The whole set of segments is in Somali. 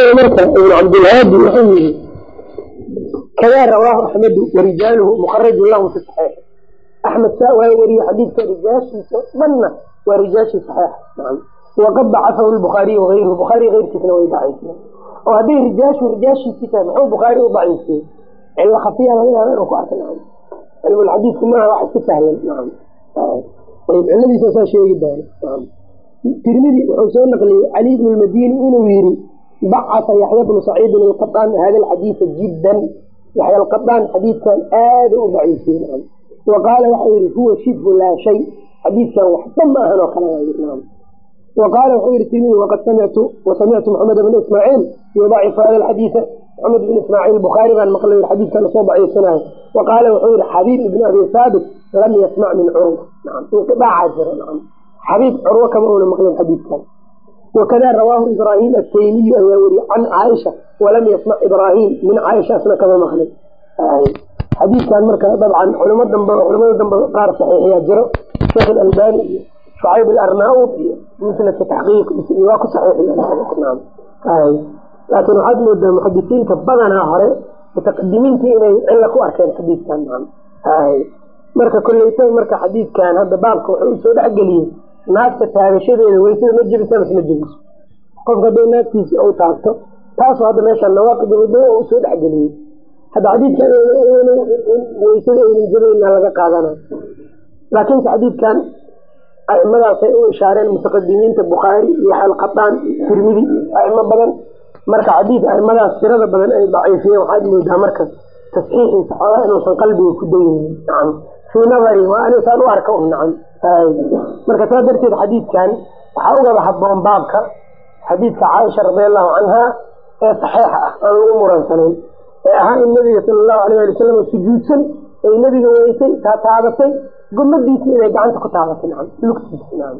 leeyahay marka ibn cabdilhaadi wuxuu yiri kadaa rawaahu axmedu warijaaluhu mukarajun lahu fi saxiix axmed saa waa weriye xadiidka rijaashiisa dhanna waa rijaashii saxiix nacam waqad dacafahu lbukhaariy wayruhu bukhaari keyrkiisna way daciifiyeen oo hadday rijaashu rijaashiisii tahay muxuu bukhaari u daciifiyey cilo khafiya laga yaaba inuu ku arka nacam cilmulxadiidku maaha wax iska sahlan ciladiisa saa sheegi doono nacam tirmidi wuxuu soo naqliyey cali bnu lmadini inuu yiri bacasa yaxya bnu saciidin alqaaan hada alxadiida jiddan yaxya alqaaan xadiidkan aada u daciifiyey nacam wa qaala waxau yihi huwa shibhu laa shay xadiidkan waxba ma oo kale wa qaala wuxuu yihi tirmidi waqad samictu wasamictu maxamed bn ismaaciil yudacifu hada alxadiida maxamed bn ismaaciil bukhaari baan maqlay xadiidkan la soo daciifinayo wa qaala wuxuu yihi xabiib ibn abi haabit lam yasmac min curwa nacam inqidaacaa jira xabiib curwo kama una maqlin xadiidkan wakada rawaahu ibraahim ataymiyu ayaa weriye can caaisha walam yasmac ibraahim min caaisha asna kama maqlin xadiidkan marka dabcan culimada dambe qaar saxiixiyaa jiro sheekh alalbani iyo shucayb alarnaud iyo musnadka taxqiiqiisa waa ku saxiixiya laakiin waxaad moodaa muxadisiinta badanaa hore mutaqadimiinta inay cilo ku arkeen xadiidkan marka koleyta marka xadiidkan hadda baabka wuxuu u soo dhexgeliyey naagta taagashadeeda weysada ma jebisa mas ma jebiso qofka hadday naagtiisi u taabto taasoo hadda meesha nawaaqid wado u soo dhexgeliyey hadda xadiidkan weysada aynan jabayna laga qaadana. Laakiinse xadiidkan aimadaasay u ishaareen mutaqadimiinta bukhaari iyo xalqataan tirmidi aimo badan. Marka xadiid aimadaas tirada badan ay daciifiyeen waxaad moodaa marka tasxiixiisa xoogaa inuusan qalbiga ku dayeynin fii nadari waa anisaan u arka un nacam marka saa darteed xadiidkan waxaa ugaba haboon baabka xadiidka caaisha radiallahu canha ee saxiixa ah aan lagu muransanayn ee ahaa in nabiga sala allahu alayh ali wasalam sujuudsan ay nabiga weysay taabatay gomadiisii inay gacanta ku taabatay nacam lugtiisa nacam.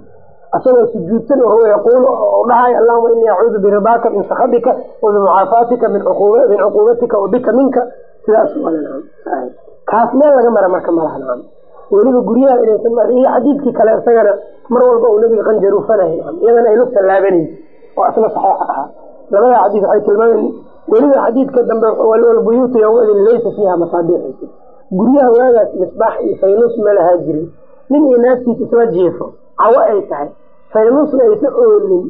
Asagoo sujuudsan oo huwa yaquulu oo dhahay allahuma inii acuudu biridaaka min sakhatika wa bimucaafaatika min cuquubatika wa bika minka. Sidaas wale nacam kaas meel laga mara marka malaha weliba guryaha inaysan xadiidkii kale isagana mar walba uu nabiga qanjaruufanaya nacam iyadana ay lugta laabanaysa oo asna saxiixa ahaa labada xadiis waxay tilmaamayn weliba xadiidka dambe walbuyuutu yowmaidin laysa fiiha masaabiix guryaha waagaas misbaax iyo faynus ma lahaa jirin. Nin iyo naagtiisa isla jiifo cawo ay tahay faynusna aysa oolin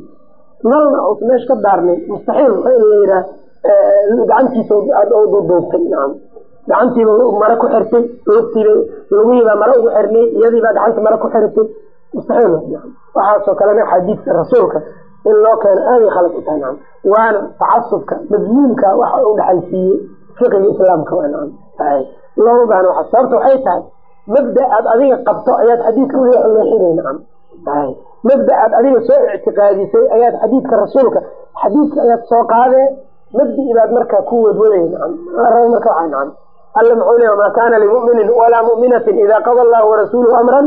nalna uusa meesha ka daarnay mustaxiil in la yidhaah gacantiisa duduubtay gacantiiba mara ku xirtay lugtiiba lugihiibaa mara ugu xirnay iyadiibaa gacanta mara ku xirtay. Waxaasoo kalena xadiidka rasuulka in loo keeno aaday khalad u tahay waana tacasubka madmuumka waxa u dhexalsiiyey fiqiga islaamka waa looma baahna waxa sababta waxay tahay mabda aad adiga qabto ayaad xadiidka u leexinay nacam mabda aad adiga soo ictiqaadisay ayaad xadiidka rasuulka xadiidka ayaad soo qaadee mabdii baad markaa ku wadwaday nacam raba marka waxaa alla muxuu leeya wamaa kaana limuminin walaa muminatin ida qada allahu warasuuluhu amran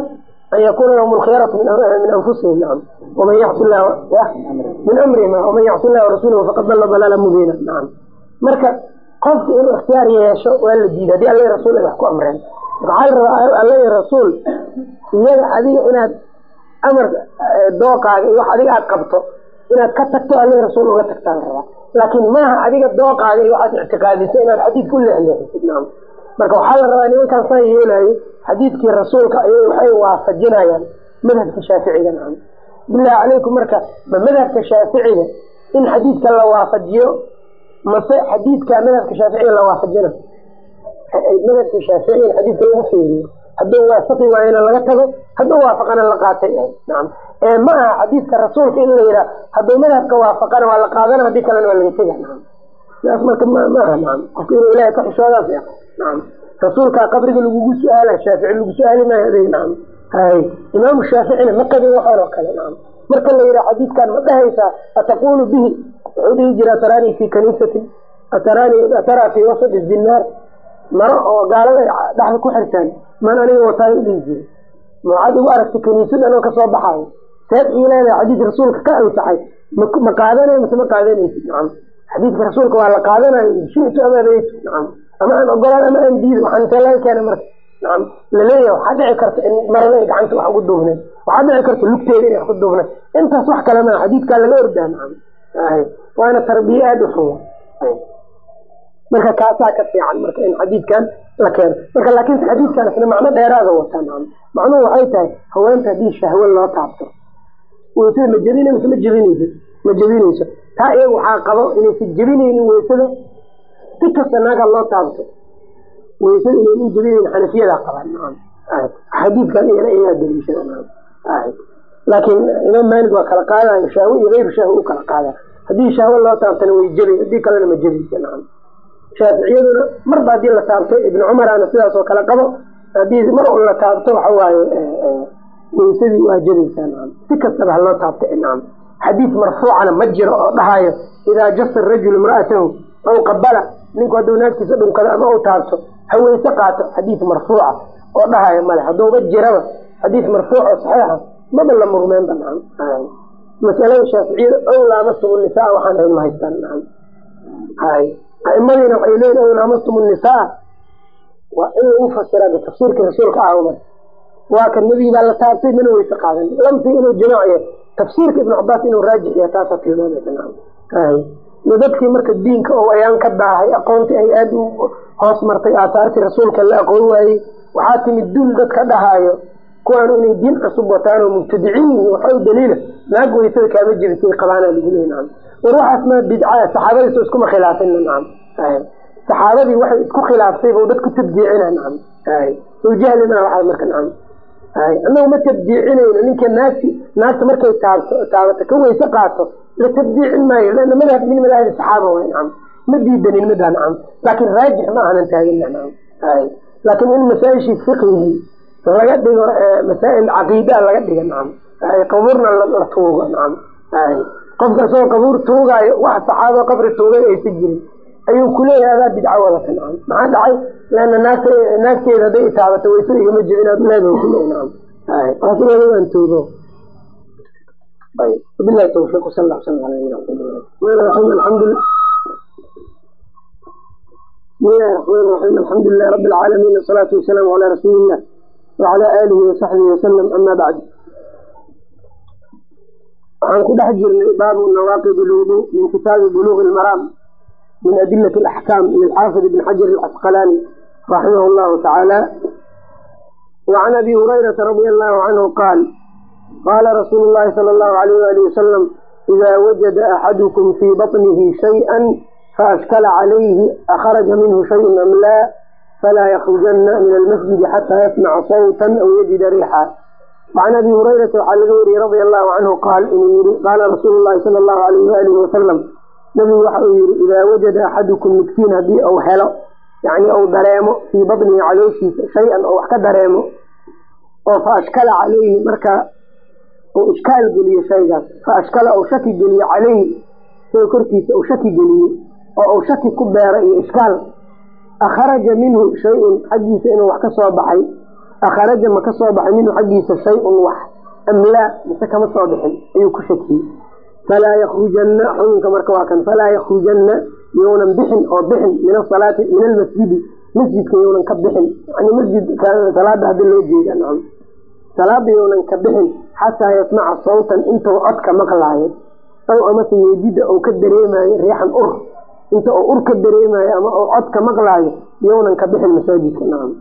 an yakuna lahum alkhiyaratu min anfusihim yacsi llah min amrihim waman yacsi llaha warasuuluhu faqad dalla dalaala mubiina nacam marka qofka inuu ikhtiyaar yeesho waa la diiday haddii alla rasuul ay wax ku amreen waxaa la rabaa alla rasuul iyaga adiga inaad amar dooqaaga iyo wax adiga aad qabto inaad ka tagto alla rasuul uga tagtaa la rabaa laakiin maaha adiga dooqaaga iyo waxaad ictiqaadisa inaad xadiidka u leexleexisid marka waxaa la rabaa nimankaan saa yeelayo xadiidkii rasuulka ayay waxay waafajinayaan madhabka shaaficiga nacam bilahi calaykum marka ma madhabka shaaficiga in xadiidka la waafajiyo mase xadiidka madhabka shaaficiga la waafajina? Madhabka shaafici in xadiidka lagu feeriyo hadduu waafaqi waayana laga tago hadduu waafaqana la qaatay nacam ee ma aha xadiidka rasuulka in la yidhaah hadduu madhabka waafaqana waa la qaadana haddii kalena waa laga tega sidaas marka ma aha nacam qofka inuu ilahay ka xishoodaas rasuulkaa qabriga lagugu su'aala shaafici lagu su'aali maayo imaamu shaaficina ma qabin waxaan oo kale marka la yidhaha xadiidkan ma dhahaysaa ataqulu bihi? Wuxuu dhihi jira ataraanii fi kaniisatin ataraanii ataraa fi wasadi zinaar maro oo gaalada dhexda ku xirtaan man aniga wataayo dhihi jira maxaad igu aragtay kaniisad anoo ka soo baxaayo seed ii leedahay xadiis rasuulka ka ansaxay. Ma qaadanayo mase ma qaadanaysid nacam xadiidka rasuulka waa la qaadanayo shitu ama abaytu nacam ama aan ogolaan ama aan diido waxaan intee laga keena marka nacam la leeyahay waxaa dhici karta in marada ay gacanta wax ugu duubneed waxaa dhici karta lugteeda inay wax ku duubneed intaas wax kale maa xadiidkaa laga ordaa nacam waana tarbiye aada u xun. Marka kaasaa ka fiican marka in xadiidkan la keeno. Marka laakiin xadiidkan isna macno dheeraada wataa macnuhu waxay tahay haweenta haddii shahwo loo taabto weysada ma jebinayso ma jebinayso ma jebinayso taa iyaga waxaa qabo inaysa jebinaynin weysada si kasta naaga loo taabto weysada inaynin jebinaynin xanafiyadaa qabaan. Xadiidkan iyana iyagaa daliishada laakiin imaam maalik waa kala qaadayo shahwo iyo geyru shahwo u kala qaada haddii shahwo loo taabtana way jebay haddii kalena ma jebaysa shaaficiyaduna marba haddii la taabto ibnu cumarana sidaas oo kale qabo. Haddii mar un la taabto waxa waaye weysadii waa jebaysaa nacam si kastaba ha loo taabto nacam xadiid marfuucana ma jiro oo dhahayo idaa jasa rajulu imra'atahu aw qabala ninku hadduu naagtiisa dhunkado ama u taabto ha weyse qaato. Xadiid marfuuca oo dhahayo male hadduuba jiraba xadiid marfuuc oo saxiixa maba la murmeenba nacam masalada shaaficiyada ow nisaa waxaan ahayn ma haystaan aimadiina waxay leeyiin ow nisaa. Waa in lagu fasira tafsiirka rasuulka ahma waa kan nebigi baa la taabtay mana weyse qaadan lamti inuu jamaaciya tafsiirka ibnu cabaas inuu raajix yahay taasaa tilmaamaysa dadkii marka diinka oo ayaan ka daahay aqoontii ay aada u hoos martay aataartii rasuulka la aqoon waayey waxaa timid dul dadka dhahaayo kuwaanu inay diin cusub wataan oo mubtadiciin yihiin waxa u daliila naag weysada kaama jebisay qabaana lagu leey nacam war waxaas maa bidca saxaabadiiso iskuma khilaafina nacam saxaabadii waxay isku khilaaftay bau dadku jahli maa waxaa marka nacam annagu ma tabdiicinayno ninka naagti naagta markay taabato ka weyse qaato la tabdiicin maayo lana madhab min madaahibi saxaaba way nacam ma diidanin midaa nacam laakiin raajix ma aanan taagina nacam laakiin in masaa-ishii fiqigii laga dhigo masaa'il caqiidaa laga dhiga nacam qabuurna la tuugo nacam qofka isagoo qabuur tuugaayo wax saxaabo qabri tuugay aysa jirin ayuu kuleeyahay adaa bidco wadata nacam maxaa dhacay lana naagt naagteeda hadday itaabato waysa igama jebin nabiga kuleey nacam waasiaan tuugo bilahi tawfiiq sal alla sala ala nabina maxamed alxamdu bismillahi raxmaan raxiim alxamdu lilahi rabbi alcaalamiin wasalaatu wasalaamu calaa rasuuli illah wacalaa aalihi wasaxbihi wasalam ama bacd waxaan ku dhex jirnay baabu nawaaqid lwudu min kitaabi buluuqi lmaraam min adilati alaxkaam lilxaafid ibn xajar alcasqalaani raximah llahu tacaala wacan abi hurayrata radia allahu canhu qaal qaala rasuulu llahi sala allahu alayh wali wasalam idaa wajada axadukum fii baطnihi shay-an faaskala calayhi akharaja minhu shayun am laa falaa yakhrujana min almasjidi xataa yasmaca sawtan aw yajida riixaa wacan abi hurayrata waxaa laga wariyey radia allahu canhu qaal inuu yihi qaala rasuulu llahi sala allahu alayh waalihi wasalam nabigu waxa uu yihi idaa wajada axadukum midkiin haddii uu helo yani uu dareemo fii badnihi calooshiisa shay-an oo wax ka dareemo oo fa ashkala calayhi marka uu ishkaal geliyo shaygaas. Fa ashkala uu shaki geliyo calayhi isaga korkiisa uu shaki geliyo oo uu shaki ku beero iyo ishkaal. Akharaja minhu shay-un xaggiisa inuu wax ka soo baxay. Akharaja ma ka baxay minhu xaggiisa shay-un wax. Am laa mise kama soo bixin ayuu ku shakiyey falaa yakrujanna xukunka marka waa kan falaa yakrujanna yownan bixin oo bixin min asalaati min almasjidi. Masjidka yownan ka bixin. Masjid salaada haddii loo jeeda salaada yownan ka bixin xataa yasmaca sawtan intuu codka maqlaayo aw amase yeejida ou ka dareemayo riixan ur. Inta uu ur ka dareemayo ama uu codka maqlaayo yownan ka bixin masaajidka nacam.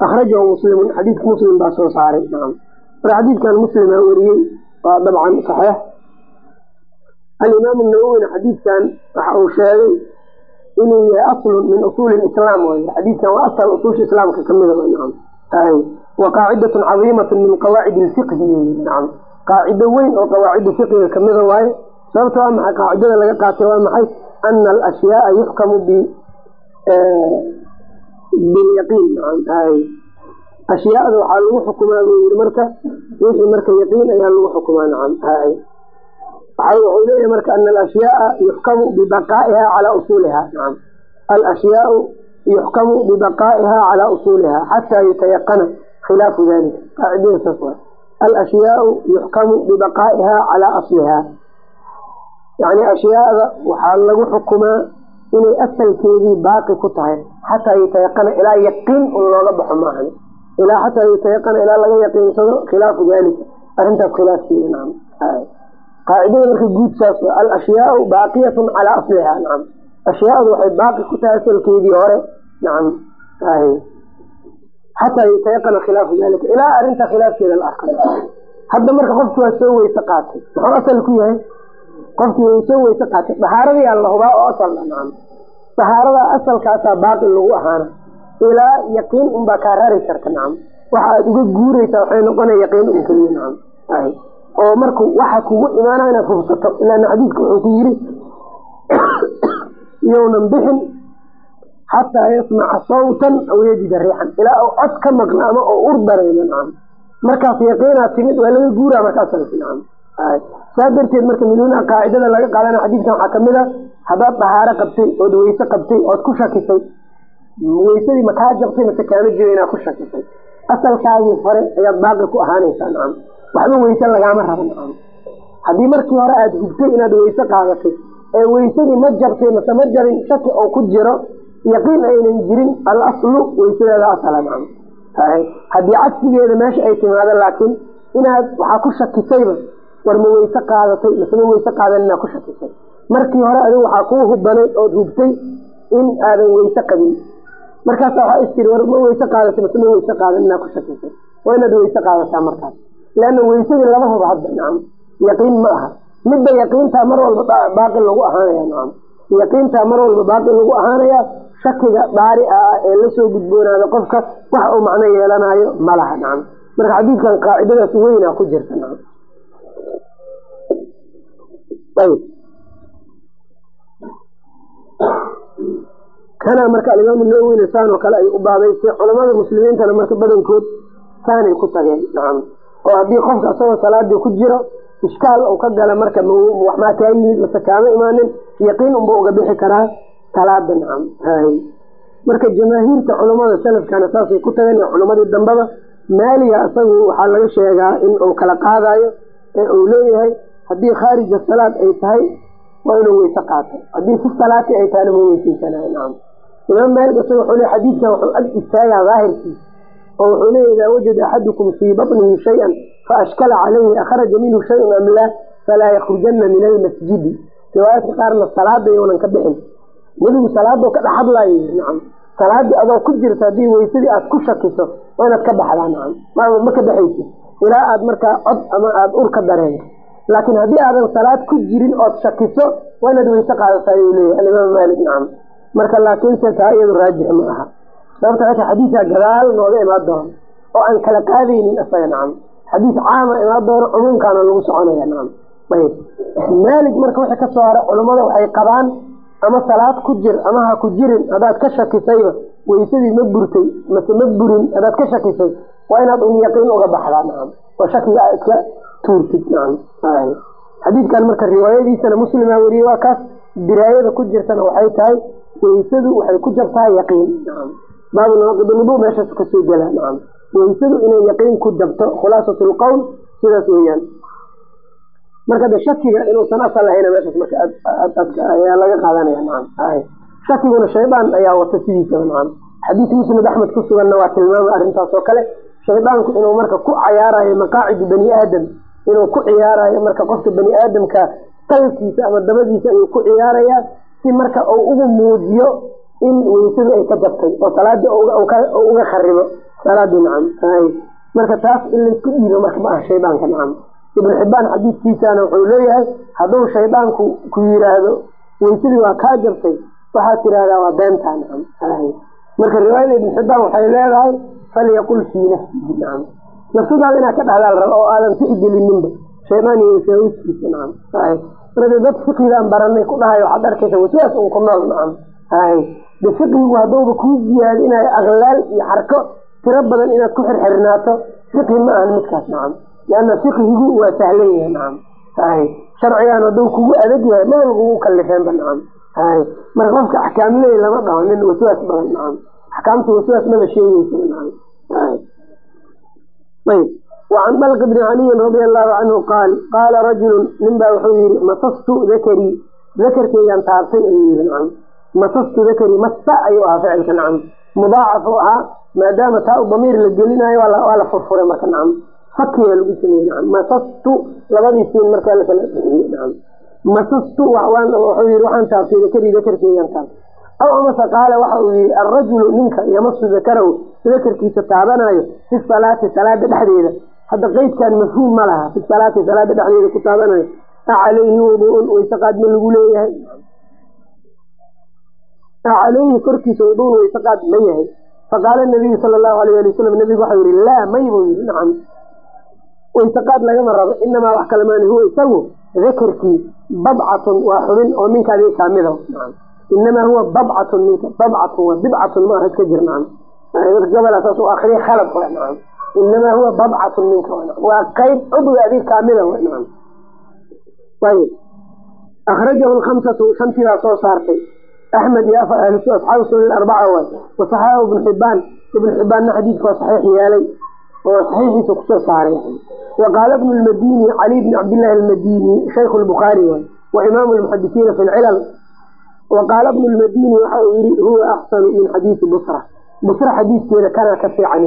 Akhrajahu muslimun xadiidka muslim baa soo saaray marka xadiidkan muslimaa weriyey waa dabcan saxiix alimaamu nawowina xadiidkan waxa uu sheegay inuu yahay aslun min usuuli lislaam way xadiidkan waa asal usuusha islaamka kamida wa qaacidatun cadiimatun min qawaacid lfiqhi qaacido weyn oo qawaacida fiqiga kamida waaye sababta waa maxay qaacidada laga qaatay waa maxay? Ana alashyaaa yuxkamu bilyaqiin ashyaada waxaa lagu xukumaa buu yii marka wixii marka yaqiin ayaa lagu xukumaa nacam wuxuu leeyahay marka ana alashyaaa yuxkamu bibaqaa'iha calaa usuuliha. Nacam alashyaau yuxkamu bibaqaa'iha calaa usuuliha xataa yutayaqana khilaafu dalika qaacidada saas waa. Alashyaau yuxkamu bibaqaa'iha calaa asliha. Yani ashyaada waxaa lagu xukumaa inay asalkeedii baaqi ku tahay xataa yutayaqana ilaa yaqiin un looga baxo maahan. Ilaa xataa yutayaqana ilaa laga yaqiinsado khilaafu dalika arrintaas khilaafkeeda nacam qaacidada marka guud saas alashyaau baaqiyatun calaa asliha nacam. Ashyaadu waxay baaqi ku tahay asalkeedii hore nacam. Xataa yutayaqana khilaafu dalika ilaa arinta khilaafkeeda la arka hadda marka qofki waa soo weyse qaatay muxuu asal ku yahay? Qofkii waa soo weyse qaatay. Dahaaradayaa la hubaa oo asal nacam. Dahaarada asalkaasaa baaqi lagu ahaana. Ilaa yaqiin unbaa kaa rari karta nacam. Waxa aad uga guureysaa waxay noqonaya yaqiin un keliya nacam oo marku waxa kugu imaana inaad hubsato ilaana xadiidka wuxuu ku yiri iyounan bixin xataa yasmaca sawtan aw yajida riixan. Ilaa uu cod ka maqlo ama oo ur dareemo nacam. Markaas yaqiinaad timid waa laga guuraa marka asalki nacam. Saa darteed marka minuna qaacidada laga qaadana xadiidkan waxaa ka mid a haddaad dahaaro qabtay ood weyse qabtay ood ku shakisay weysadii makaa jabtay mase kaama jiro inaad ku shakisay. Asalkaagii hore ayaad baaqi ku ahaanaysaa nacam waxba weyse lagaama nacam haddii markii hore aada hubtay inaad weyse qaadatay ee weysadii ma jabtay mase ma jabin shaki oo ku jiro yaqiin aynan jirin al aslu weysadeeda asala haddii cagsigeeda meesha ay timaado laakiin inaad waxaa ku shakisayba war ma weyse qaadatay mase ma weyse qaadan inaad ku shakisay. Markii hore adigu waxaa kuu hubanay ood hubtay in aadan weyse qabin. Markaasa waxaa istiri war ma weyse qaadatay mase ma weyse qaadan inaad ku shakisay. Waa inaad weyse qaadataa markaas leanna weysadii lama huba hadda nacam yaqiin ma aha midda yaqiintaa mar walba baaqi lagu ahaanaya nacam yaqiintaa mar walba baaqi lagu ahaanaya shakiga daari ah ee la soo gudboonaado qofka wax uu macno yeelanayo ma laha nacam marka xadiidkan qaacidadaas weynaa ku jirta nacam kana marka alimaamu nawowina saan oo kale ay u baabaystay culamada muslimiintana marka badankood saanay ku tageen nacam oo haddii qofka asagoo salaadii ku jiro ishkaal uu ka gala marka waxmaa kaa yimid mase kaama imaanin yaqiin unba uga bixi karaa salaada nacam. Marka jamaahiirta culamada salafkana saasay ku tageen culamadii dambaba maaliga isagu waxaa laga sheegaa in uu kala qaadayo ee uu leeyahay haddii khaarija salaad ay tahay waa inuu weyse qaato. Haddii fi salaati ay tahayna ma weyseysanayo nacam. Imaam maalik isaga wuxuu xadiidkan wuxuu ag istaagaa daahirkiisa oo wuxuu leeya idaa wajada axadukum fii batnihi shay-an faashkala calayhi akhraja minhu shayun am laa falaa yakhrujana min almasjidi riwaayadka qaarna salaada younan ka bixin. Nebigu salaadoo ka dhexadlaayo yiri nacam. Salaadii adoo ku jirta haddii weysadii aad ku shakiso waa inaad ka baxdaa nacam. Ma ka baxaysid? Ilaa aad markaa cod ama aada ur ka dareento laakiin haddii aadan salaad ku jirin ood shakiso waa inaad weyse qaadataa ayuu leeyahy alimaam maalik nacam. Marka laakiinse taa iyadu raajix ma aha sababta ata xadiidkaa gadaal nooga imaan doono oo aan kala qaadaynin isaga nacam xadiis caama imaan doono cumuumkaana lagu soconaya nacam ayb maalik marka wixii ka soo hara culammada waxay qabaan ama salaad ku jir ama ha ku jirin haddaad ka shakisayba weysadii ma burtay mase ma burin haddaad ka shakisay waa inaad un yaqiin uga baxdaa nacam oo shakiga aa iska tuurtid nacam xadiidkan marka riwaayadiisana muslima weriye waa kaas diraayada ku jirtana waxay tahay weysadu waxay ku jabtahay yaqiin nacam baabu naaqidnubu meeshaas ka soo gelaa nacam. Weysadu inay yaqiin ku jabto khulaasat lqowl sidaas weeyaan. Marka de shakiga inuusan asal lahayna meeshaas marka ayaa laga qaadanaya nacam. Shakiguna shaydaan ayaa wata sidiisaba nacam. Xadiis musnad axmed ku suganna waa tilmaama arrintaas oo kale. Shaydaanku inuu marka ku cayaarayo maqaacidi bani aadam inuu ku ciyaarayo marka qofka bani aadamka qalkiisa ama dabadiisa ayuu ku ciyaarayaa si marka uu ugu muujiyo in weysadu ay ka jabtay oo salaadii uga kharibo salaadii nacam. Marka taas in la isku dhiibo marka ma aha shaydaanka nacam. Ibnu xibaan xadiidkiisana wuxuu leeyahay hadduu shaydaanku ku yiraahdo weysadii waa kaa jabtay waxaad tidahdaa waa beentaa nacam. Marka riwaayada ibnu xibaan waxay leedahay falyaqul fii nafsihi nacam. Nafsadaada inaad ka dhahdaa la raba oo aadan tixgelininba shaydaan iyo wasaawiskiisa nacam. Marka dad fiqigaan baranay ku dhahay waxaad arkaysa waswaas un ku nool nacam de fiqigu haddauba kuu ziyaadinayo aklaal iyo xarko tiro badan inaad ku xirxirnaato fiqhi ma ahan midkaas nacam lianna fiqhigu waa sahlan yahay nacam sharcigan hadduu kugu adag yahay madal kugu kalifeenba nacam marka qofka axkaamley lama dhaho nin waswaas badan nacam axkaamta waswaas maba sheegeysa nacam ayb. Wacan dalq bni caliyin radia allahu canhu qaal qaala rajulu nin baa wuxuu yihi masastu dakarii dakarkeygan taabtay ayuu yihi nacam masastu dakarii massa ayuu ahaa ficilka nacam. Mudaacaf u ahaa maadaama taa u damiir la gelinayo waa la furfuray marka nacam. Fakiyaa lagu sameeyey nacam. Masastu labadii markaa lakala bixiyey nacam. Masastu wuxuu yihi waxaan taabtay dakarii dakarkeegaan taabtay aw amase qaala waxa uu yihi alrajulu ninka yamasu dakarahu dakarkiisa taabanayo fi salaati salaada dhexdeeda. Hadda qeydkan mafhuum ma laha fi salaati salaada dhexdeeda ku taabanayo acalayhi wuduun waysaqaad ma lagu leeyahay acalayhi korkiisa wuduun waysaqaad ma yahay. Faqaala nabiyu sala allahu alayh ali wasalam nabigu waxau yihi laa may buu yihi nacam. Waysaqaad lagama rabo inamaa wax kale maani huwa isagu dakarkii babcatun waa xubin oo minka adiga kaamida inamaa huwa babcatun minka babcatun waa bidcatun ma iska jir nacam. Gabala saas u akriya khalad wa nacam. Inamaa huwa babcatun minka waa qayb cudwi adiga kaamida nacam. Ayb akhrajahu lkamsatu shantii baa soo saartay axmed iyo asxaabu sunan arbaca waay wasaxaaxu ibnu xibaan ibnu xibaanna xadiidka saxiix yeelay oo saxiixiisa ku soo saaray wa qaala ibnu lmadini cali bni cabdillahi almadini shaykhu lbukhaari waay wa imaamu lmuxadisiina fi lcilal wa qaala ibnu lmadini waxa uu yihi huwa axsanu min xadiisi busra busra xadiidkeeda kana ka fiican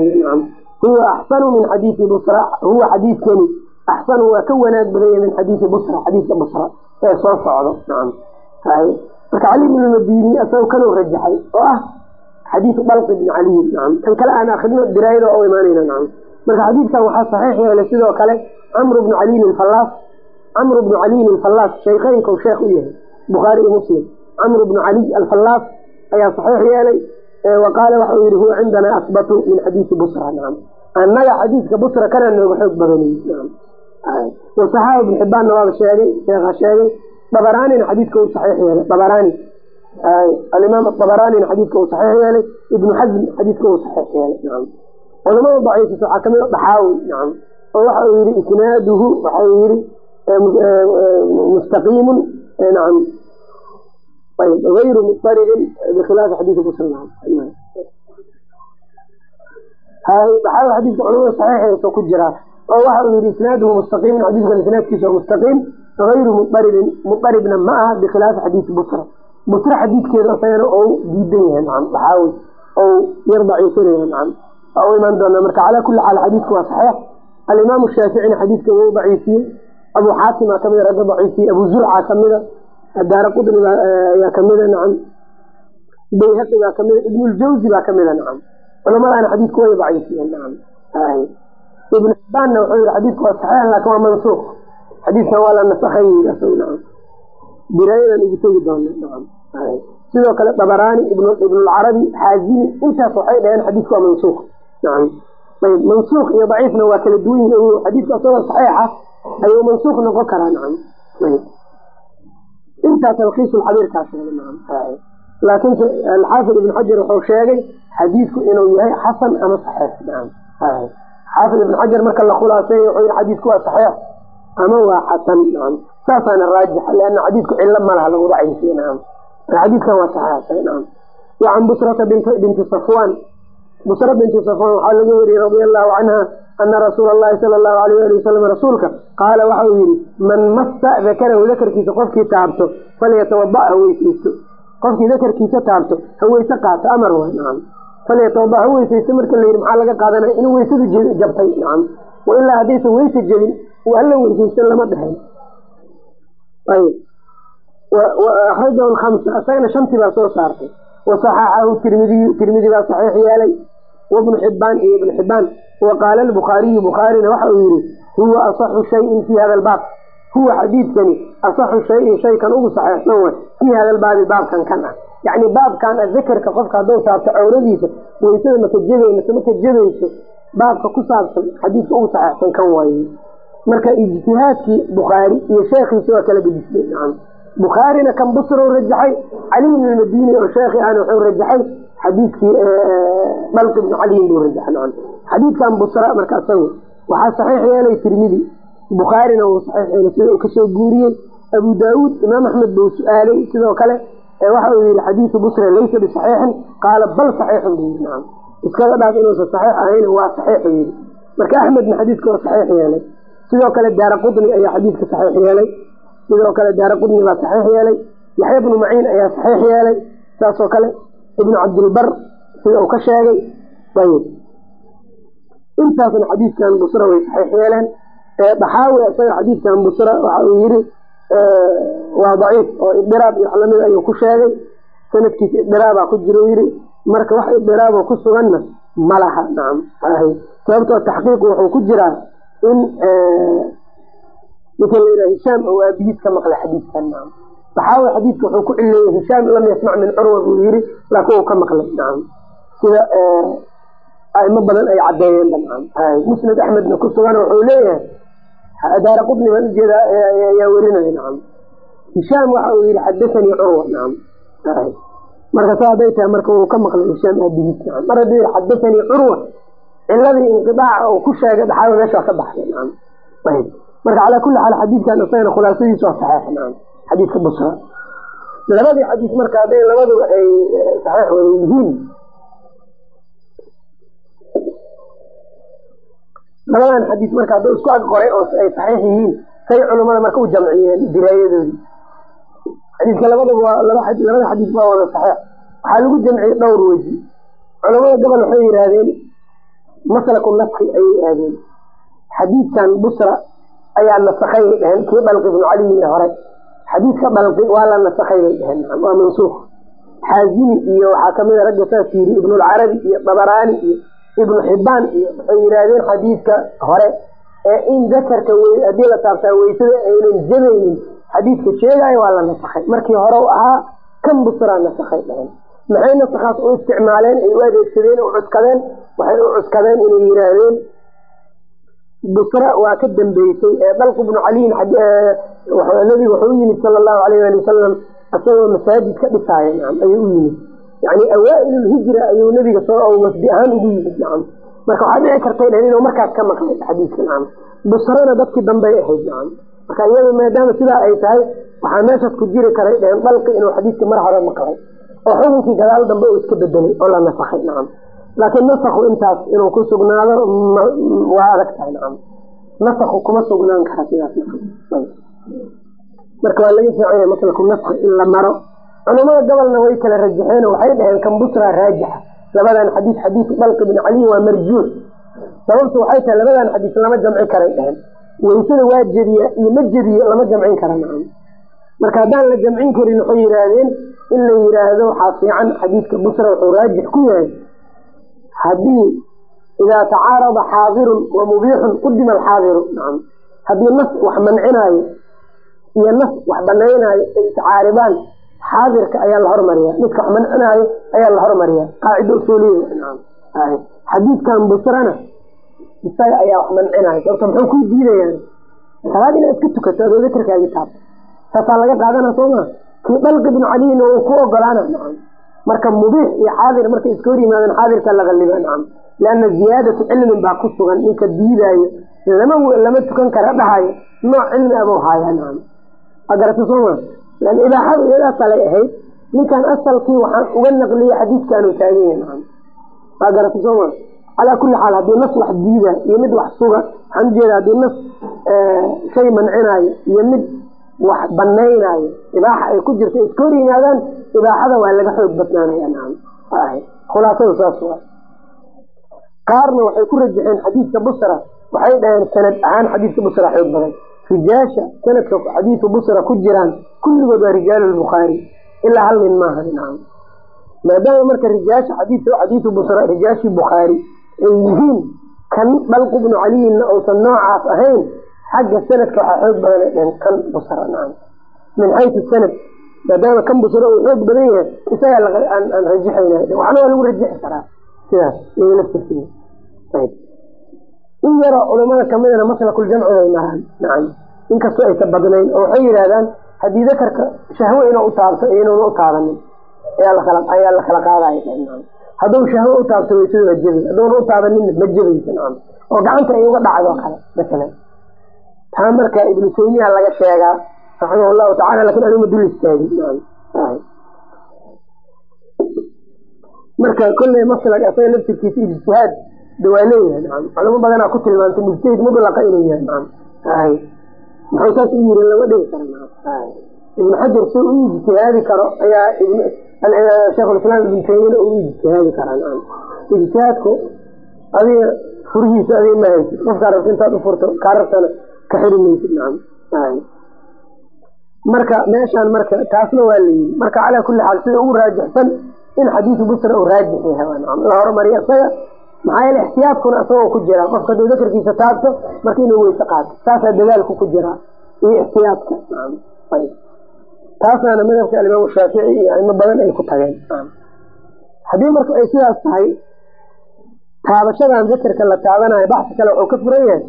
huwa axsanu min xadiisi busra huwa xadiidkani axsanu waa ka wanaag badanya min xadiisi busra xadiiska busra ee soo socdo marka cali bn madini asagoo kaloo rajaxay oo ah xadiisu dalqi bni caliyin kan kale aan akrino diraayada waa u imaanayna nacam marka xadiidkan waxaa saxiix yeelay sidoo kale camru bnu caliyin alfallaas. Camru bnu caliyin alfallaas shaykheynka sheekh u yahay bukhaari iyo muslim. Camru bnu caliy alfallaas ayaa saxiix yeelay wa qaala waxa uu yihi huwa cindana asbatu min xadiisi busra annaga xadiiska busra kana nooga xoog badanay nacam wasaxaaxa ibnu xibaanna waaba sheegay sheekha sheegay dabaraanina xadiidka uu saxiix yeelay. Dabaraani alimaam dabaraanina xadiidka uu saxiix yeelay. Ibnu xasm xadiidka uu saxiix yeelay. Nacam culamada daciifisa waxaa ka mid a dhaxaawi nacam oo waxa uu yihi isnaaduhu waxa uu yihi mustaqiimun. Nacam ayb gayru muطaridin bikhilaafi xadiisi busr dhaxaawi xadiidka culamada saxiixeesa ku jiraa oo waxa uu yihi isnaaduhu mustaqiimun. Xadiidkan isnaadkiisa mustaqiim ayru muaribin muaribna ma aha bikhilaafi xadiisi busra busra xadiidkeeda isagana ou diidan yahay nacam dhaxaawi ou yar daciifinaya nacam waa imaan doonaa marka calaa kuli xaal xadiidku waa saxiix alimaamu shaaficina xadiidka wou daciifiyey abu xaatima kamida ragga daciifiyey abu zurca kamida daara qudni ayaa kamida nacam bayhaqi baa kamida ibnuljawzi baa kamida nacam culamadaana xadiidku way daciifiyeen nacam ibnu xibaanna wuxuu yihi xadiidku waa saxiix laakin waa mansuuq xadiidkan waa la nasakhay diraayadan ugu tegi doona sidoo kale dabaraani ibnulcarabi xaazimi intaas waxay dhaheen xadiidku waa mansuuq mansuuq iyo daciifna waa kala duwan yihiin xadiidku asagoo saxiixa ayuu mansuuq noqon karaa nacam intaa talkiisulxabiirkaa sheegay nacam laakiinse alxaafid ibn xajar wuxuu sheegay xadiidku inuu yahay xasan ama saxiix nacam xaafid ibn xajar marka la khulaaseeya wuxuu yihi xadiidku waa saxiix ama waa xasan saasaana raajix liana xadiidku cilo malaha lagu nacam xadiidkan waa nacam wacan busrata binti safwan busra binti safwan waxaa laga wariyey radia allahu canha ana rasuula allahi sala allahu alayh ali wasalam rasuulka qaala waxa uu yihi man massa dakarahu dakarkiisa qofkii taabto falyatawada ha weysaysto qofkii dakarkiisa taabto ha weyse qaato amar falyatawada ha weysaysto marka la yidhi maxaa laga qaadanaya inuu weysadu jabtay? Nacam wailaa haddaysan weyse jebin alla weysaysan lama dhehen akrajahu lkamsa isagana shantii baa soo saartay. Wasaxaxahu tirmidiyu tirmidi baa saxiix yeelay. Wabnu xibaan iyo ibnu xibaan wa qaala albukhaariyu bukhaarina waxa uu yihi huwa asaxu shayin fii hada albaab. Huwa xadiidkani asaxu shayin shaykan ugu saxeexsan way fii hada albaabi baabkan kan ah. Yacni baabkan dakerka qofka hadduu taabto cawradiisa weysada maka jebay mase maka jebayso baabka ku saabsan xadiidka ugu saxeexsan kan waaye marka ijtihaadkii bukhaari iyo sheekhiisi waa kala gedisnay nacam bukhaarina kan busrow rajaxay cali bn madini oo sheekhi ahna wuxuu rajaxay xadiidkii dalq ibnu caliyin buu rajaxay. Nacam xadiidkan busra marka isagu waxaa saxiix yeelay tirmidi bukhaarina wuu saxiix yeelay sida uu ka soo guuriyey. Abu daawuud imaam axmed buu su'aalay sidoo kale waxa uu yihi xadiidu busra laysa bisaxiixin. Qaala bal saxiixun buu nacam iskaga dhaaf inuusan saxiix ahayn waa saxiixu yihi marka axmedna xadiidka waa saxiix yeelay sidoo kale daara qudni ayaa xadiidka saxiix yeelay sidoo kale daara qudni baa saxiix yeelay yaxya bnu maciin ayaa saxiix yeelay saasoo kale ibnu cabdilbar sida uu ka sheegay. Ayb intaasna xadiidkan busra way saxiix yeeleen. Daxaawi isaga xadiidkan busra waxa uu yiri waa daciif oo idiraab iyo wax la mid ayuu ku sheegay. Sanadkiisa idiraabaa ku jira yiri marka wax idiraabo ku suganna malaha nacam sababtoo taxqiiq wuxuu ku jiraa in ninka la yidhaha hishaam oo aabihiis ka maqlay xadiidkan nacam daxaawi xadiidka wuxuu ku cileeyey hishaam lam yasmac min curwa buu yiri laakiin uu ka maqlay nacam sida aimo badan ay cadeeyeen nacam musnad axmedna ku sugan wuxuu leeyahay daara qutni baan ujeeda ayaa werinaya nacam hishaam waxa uu yihi xadathanii curwa nacam marka sa haday tahay marka uu ka maqlay hishaam aabihiis nacam mar hadduu yihi xadathanii curwa ciladii inqidaaca uu ku sheegay dhaxaawi meesha waa ka ayb marka calaa kulli xaal xadiidkan isagana khulaasadiisa waa nacam xadiidka busra. Labadii xadiis marka hadday labaduba ay saxiix wada yihiin. Labadan xadiis marka hadduu isku ag qoray oo ay saxiix yihiin say culummada marka u jamciyeen diraayadoodii xadiiska labadaba waa laba labada xadiis waa wada saxiix. Waxaa lagu jamciyey dhowr weji. Culamada gobol waxay yidhaahdeen maslaku naski ayay yidhaahdeen xadiidkan busra ayaa nasakhay bay kii dalqi ibnu caliyin hore xadiidka dalqi waa la nasakhay bay dheheen waa mansuuq xaazimi iyo waxaa ka mid a ragga saas yiri ibnulcarabi iyo dabaraani iyo ibnu xibaan iyo waxay yidhaahdeen xadiidka hore ee in dakarka haddii la taabtaa weysada aynan jabaynin xadiidka sheegayo waa la nasakhay markii hore u ahaa kan busraa nasakhay dheheen maxay nasakhaas u isticmaaleen ay u adeegsadeen u cuskadeen waxay u cuskadeen inay yidhaahdeen busra waa ka dambeysay. Ee dalqu bnu caliyin nabiga wuxuu yimid sala allahu alayh ali wasalam isagoo masaajid ka dhisaaya nacam ayuu u yimid. Yani awaailulhijra ayuu nabiga soo wafdi ahaan ugu yimid nacam marka waxaa dhici kartay dhehen inuu markaas ka maqlay xadiiska nacam busrana dadkii dambey ahayd nacam marka iyada maadaama sidaa ay tahay waxaa meeshaas ku jiri karay dhehen dalqi inuu xadiiska mar hore maqlay oo xukunkii gadaal dambe uu iska bedelay oo la nasakhay nacam. Laakiin nasakhu intaas inuu ku sugnaado waa adag tahay nacam. Nasakhu kuma sugnaan kara sidaas marka waa laga fiicanya maslaku naskhi in la maro. Culamada gobolna way kala rajaxeen oo waxay dhaheen kan busra raajixa. Labadan xadiis xadiisu dalqi bn caliyin waa marjuux. Sababtu waxay tahay labadan xadiis lama jamci karay dheheen weysada waa jebiya iyo ma jebiyo lama jamcin kara nacam marka haddaan la jamcin karin waxay yidhaahdeen in la yidhaahdo waxaa fiican xadiidka busra wuxuu raajix ku yahay. Haddii idaa tacaarada xaadirun wa mubiixun qudima alxaadiru. Nacam haddii nas wax mancinaayo iyo nas wax banaynaayo ay iscaaribaan xaadirka ayaa la hormariya midka wax mancinaayo ayaa la hormariya qaacida usuuliya xadiidkan busrana isaga ayaa wax mancinaayo sababta muxuu kuu diidayaan? Salaad inaad iska tukato adoo dakarkaagi taabto taasaa laga qaadana soo maa kii dalqi bnu caliyina uu ku ogolaana nacam marka mubiix iyo xaadir markay iska hor yimaadeen xaadirka la qaliba nacam lianna ziyaadatu cilmin baa ku sugan ninka diidaayo lama lama tukan kara dhahayo nooc cilmi abuu haaya nacam waa garata sooma. Lan ibaaxadu iyada asalay ahayd ninkan asalkii waxaan uga naqliyey xadiidkaanu taagan yahay nacam waa garata sooma. Calaa kulli xaal haddii nas wax diida iyo mid wax suga waxaan ujeeda haddii nas shay mancinaayo iyo mid wax banaynaayo ibaaxa ay ku jirto iska hor yimaadaan ibaaxada waa laga xoog khulaasada saas qaarna waxay ku rajaxeen xadiidka busra waxay dhaheen sanad ahaan xadiidka busra xoog badan. Rijaasha sanadka xadiidka busra ku jiraan kulligood waa rijaalu lbukhaari ilaa hal nin maaha maadaama marka rijaasha xadiidka busra rijaashii bukhaari ay yihiin kan dalqu bnu caliyinna uusan noocaas ahayn xagga sanadka waxaa xoog badan ay dhaheen kan busra min xaysu sanad maadaama kan busra uu xoog badan yahay isagaa aan rajaxayna waxna waa lagu rajixi karaa? Sidaas iyada laftirkeeda ayb in yaroo culamada kamidana maslakuljamci bay maraan nacam. Inkastoo aysa badnayn oo waxay yidhaahdaan haddii dakarka shahwo inuu u inuuna u ayaa la kala qaadaya hadduu shahwo u taabto weysada waa hadduuna u ma jebaysa nacam. Oo gacanta ay uga dhacdo kale masalan taa marka ibnu taymiya laga sheegaa raximah llahu tacala laakiin anuma dul istaagin. Marka kolley maslak asaga laftirkiisa ijtihaad da waa leeyahay nacam culamo badanaa ku tilmaantay mujtahid mudlaqa inuu yahay. Nacam hay muxuu saas u yiri lama dhigi karo. Nacam ibnu xajar si u ijtihaadi karo ayaa sheikhulislaam ibnu taymiyana u ijtihaadi karaa. Nacam ijtihaadku adiga furihiisa adig ma haysid qofkaa rabta intaad ufurto kaa rabtana ka xiri maysid nacam. Marka meeshaan marka taasna waa layidhi marka calaa kulli xaal sida ugu raajixsan in xadiisu busra uu raajix yahay la horumariyo isaga maxaa yeele ixtiyaadkuna isagoo ku jira. Qofka haduu dakarkiisa taabto marka inuu weyse qaato saasaa dadaalku ku jiraa iyo ixtiyaadka taasaana madhabka alimaamu shaafici iyo aimo badan ay ku tageen haddii marka ay sidaas tahay taabashadan dakarka la taabanayo baxsi kale wuxuu ka furan yahay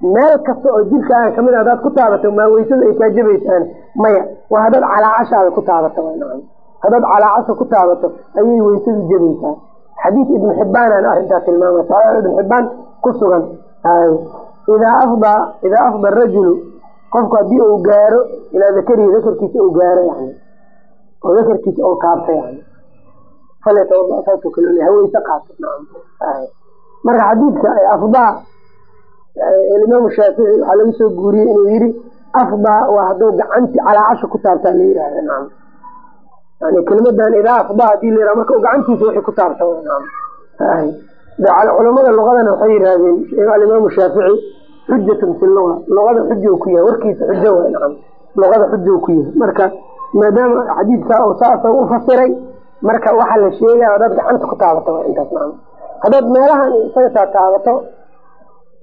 meel kasta oo jirkaaga ka mid hadaad ku taabato maa weysada ay jabaysaan maya. Waa haddaad calaacashaada ku taabato nacam. Haddaad calaacasha ku taabato ayay weysadu jabaysaa xadiid ibnu xibbaanaan arrintaa tilmaamay saxiix ibnu xibbaan ku sugan. Idaa afdaa idaa afda rajulu qofku haddii uu gaaro ilaa dakarihi dakarkiisa uu gaaro yani oo dakarkiisa uu taabto yani falyatawada saasoo kale haweyse qaato marka xadiidka afdaa imaamu shaafici waxaa laga soo guuriyey inuu yihi afdaa waa hadduu gacanti calaacasha ku taabtaa la yihahda nacam yani kelimadan idaa afdaa haddii la marka gacantiisa wixii ku taabta culamada luqadana waxay yidhahdeen alimaamu shaafici xujatun fi luga luqada xuja ku yahay warkiisa xujo wa nacam luqada xuja ku yahay. Marka maadaama xadiidkaa uu saasa ufasiray marka waxaa la sheegaya hadaad gacanta ku taabato waa intaas. Nacam haddaad meelahan isaga taa taabato waxba weysada ma jebeysa nacam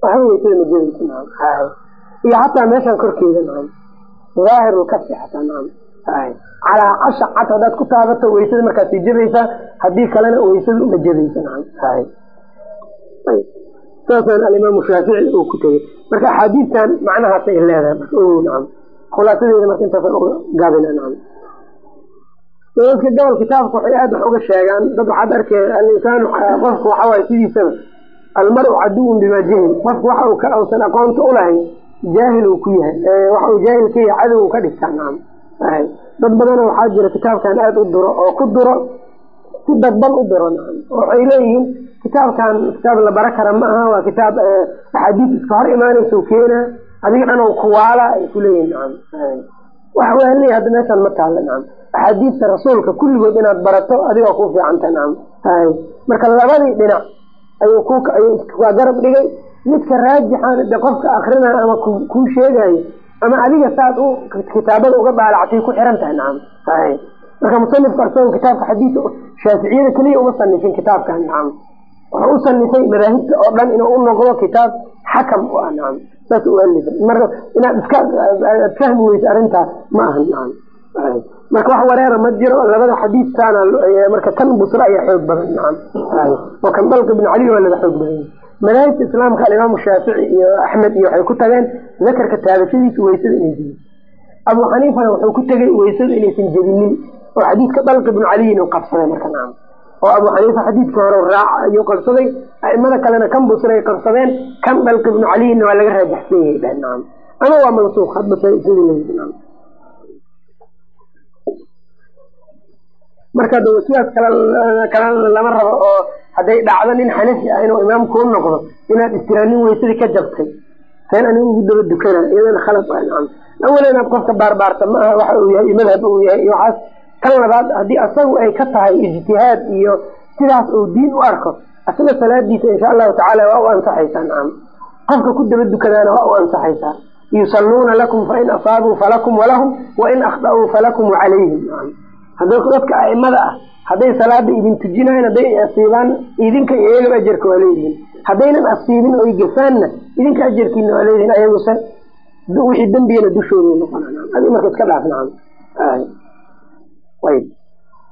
iyo xataa meeshan korkeeda nacam calaa casha cad haddaad ku taabato weysada markaasay jebaysaa haddii kalena weysadu ma jebaysa nacam saasaan alimaamu shaafici uu ku tegey. Marka axaadiistan macnahaasay leedahay khulaasadeeda marka gaabina nacam dadka gobol kitaabka waxay aad wax uga sheegaan. Dad waxaad arkay alinsaanu qofku waxawaay sidiisaba almaru caduwun bimaa jahil qofku waxa uu ka ausan aqoonta ulahayn jaahil uu ku yahay. Waxa uu jaahil ka yahay cadow ka dhigtaa nacam dad badana waxaa jira kitaabkan aada u duro oo ku duro si dadban u duro nacam waxay leeyihiin kitaabkan kitaab la bara kara ma aha waa kitaab axaadiis iska hor imaanaysa keena adiga dhan oo kuwaala ay ku leeyihiin nacam wax waali hadda meeshaan ma taalla nacam axaadiista rasuulka kulligood inaad barato adigoo kuu fiicanta nacam marka labadii dhinac ku waa garab dhigay. Midka raajixan de qofka akrinayo ama kuu sheegayo ama adiga saad u kitaabada uga baalactay ku xiran tahay nacam marka musanifka isagoo kitaabka xadiis shaaficiyada keliya uma sanifin kitaabkan nacam wuxuu u sanifay madaahibta oo dhan inuu u noqdo kitaab xakam u ah nacam saas u alifay. Marka inaad iska fahmi weysa arrintaas ma aha nacam marka wax wareera ma jiro labada xadiistaana marka kan busra ayaa xoog badan oo kan dalka ibn cali waa laga xoog badan. Madaahibta islaamka alimaamu shaafici iyo axmed iyo waxay ku tageen dakarka taabashadiisa weysada inay jebin. Abu xaniifana wuxuu ku tegey weysada inaysan jebinin oo xadiidka dalq ibnu caliyin uu qabsaday marka nacam oo abu xaniifa xadiidka hore raaca ayuu qabsaday aimada kalena kan busray qabsadeen kan dalq ibnu caliyinna waa laga raajaxsan yahay ama waa mansuuq hadba sidii layidhi nacam marka da waswaas kala kala lama rabo oo hadday dhacdo nin xanafi ah inuu imaam kuu noqdo inaad istiraanin weysadii ka jabtay. Seen anigu ugu daba dukana iyadana nacam. Awala inaad qofka baarbaarta ma aha waxa uu yahay madhab uu yahay iyo waxaas. Kan labaad haddii asagu ay ka tahay ijtihaad iyo sidaas uu diin u arko asaga salaadiisa insha allahu tacaala waa u ansaxaysaa nacam. Qofka ku daba dukadaana waa u ansaxaysaa. Yusalluuna lakum fain asaabuu falakum walahum wain akhda'uu falakum wacalayhim dadka aimada ah hadday salaada idin tujinayan hadday asiibaan idinka iyagaba ajarka waa leedihin haddaynan asiibin oo gafaanna idinka ajarkiina waa leedihin ayaguse wixii dembigana dushooda noqona adi marka iska dhaaf nacam ayb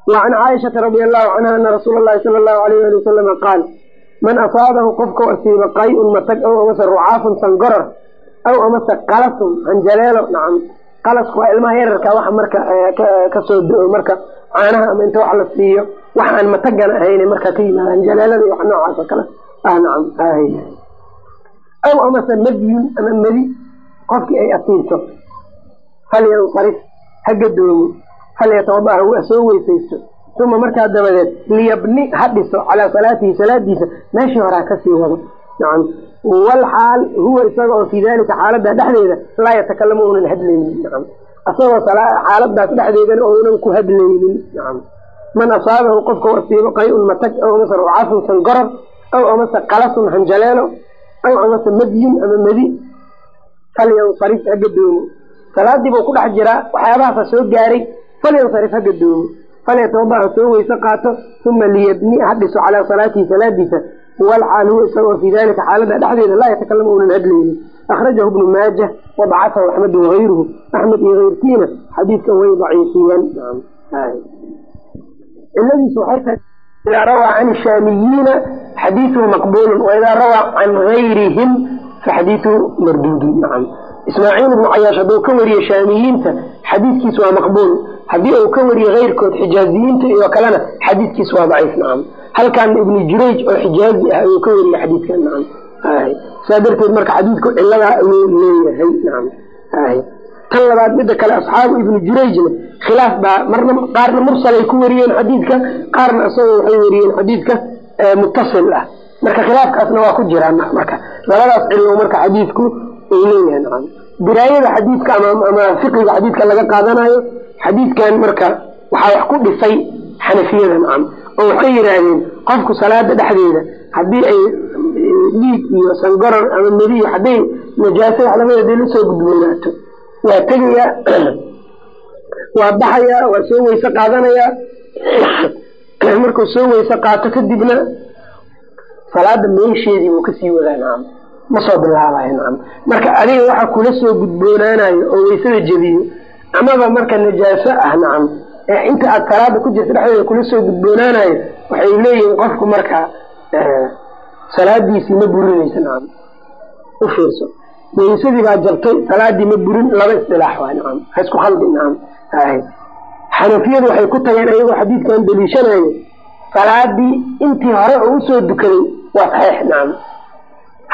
wacan caaishata radi allahu canha ana rasuula llahi sala allahu alayh ali wasalama qaal man asaabahu qofkau asiiba qay-un matag aw amase rucaafun sangorar aw amase qalasun hanjaleelo nacam qalasku waa ilmaha yararka waxa marka ka soo do marka caanaha ama inta wax la siiyo wax aan matagana ahayn markaa ka yimaada hanjaleelada iyo wax noocaas oo kale. Ah nacam aw amase madyun ama medi qofkii ay asiibto falyanqarif ha gadoomo falyatawada ha soo weysaysto. Uma markaa dabadeed liyabni ha dhiso calaa salaatihi salaadiisa meeshii hore ha ka sii wado nacam walxaal huwa isaga oo fii dalika xaalada dhexdeeda laa yatakalamu unan hadlaynin asagoo xaaladaas dhexdeedana ounan ku hadlaynin man asaabahu qofka asiibo qay-un matag aw amase rucafun sangorar aw amase qalasun hanjaleelo aw amase madyun ama madi falyansarif ha gadoomo salaadii buu ku dhex jiraa waxyaabahaasa soo gaaray falyansarif ha gadoomo falyatawada ha soo weyse qaato uma liyabni ha dhiso calaa salaatihi salaadiisa huwa isagoo fii dalika xaalada dhexdeeda laa yatakalamu unan hadlaynin akhrajahu ibnu maajah wadacafahu axmed wagayruhu axmed iyo keyrkiina xadiidkan way daciifiyeen ciladiisu waxay tahay idaa rawaa can shaamiyiina xadiiثuhu maqbulu waidaa rawaa can gayrihim faxadiiثuhu marduudun ismaaciil ibnu cayaash hadduu ka wariye shaamiyiinta xadiidkiisu waa maqbuul haddii uu ka wariye keyrkood xijaaziyiinta iyo kalena xadiidkiisu waa daciif nacam halkan ibnu jurayj oo xijaazi ah ayuu ka wariye xadiidkan nacam saa darteed marka xadiidku ciladaa ayuu leeyahay nacam tan labaad midda kale asxaabu ibnu jurayjna khilaaf baa marna qaarna mursalay ku wariyeen xadiidka qaarna isagoo waxay wariyeen xadiidka mutasil ah. Marka khilaafkaasna waa ku jiraan marka. Labadaas cilmo marka xadiidku ay leeyahay nacam diraayada xadiidka ama fiqiga xadiidka laga qaadanayo xadiidkan marka waxaa wax ku dhisay xanafiyada nacam oo waxay yidhaahdeen qofku salaada dhexdeeda haddii ay dhiig iyo sangorar ama mediyo hadday najaasa wax lamida la soo gudboonaato waa tegayaa waa baxayaa waa soo weyse qaadanayaa. Markuu soo weyse qaato kadibna salaada meesheedii buu ka sii wadaa nacam ma soo bilaabayo nacam marka adiga waxa kula soo gudboonaanayo oo weysada jebiyo amaba marka najaaso ah nacam ee inta aad salaada ku jirta dhexdeeda kula soo gudboonaanayo waxay leeyihiin qofku marka salaadiisii ma burinaysa nacam u fiirso. Weysadii baa jabtay salaadii ma burin laba isdilaax waay nacam ha isku khaldi nacam xanafiyadu waxay ku tageen ayagoo xadiidkan daliishanayo salaadii intii hore oo u soo dukaday waa saxiix nacam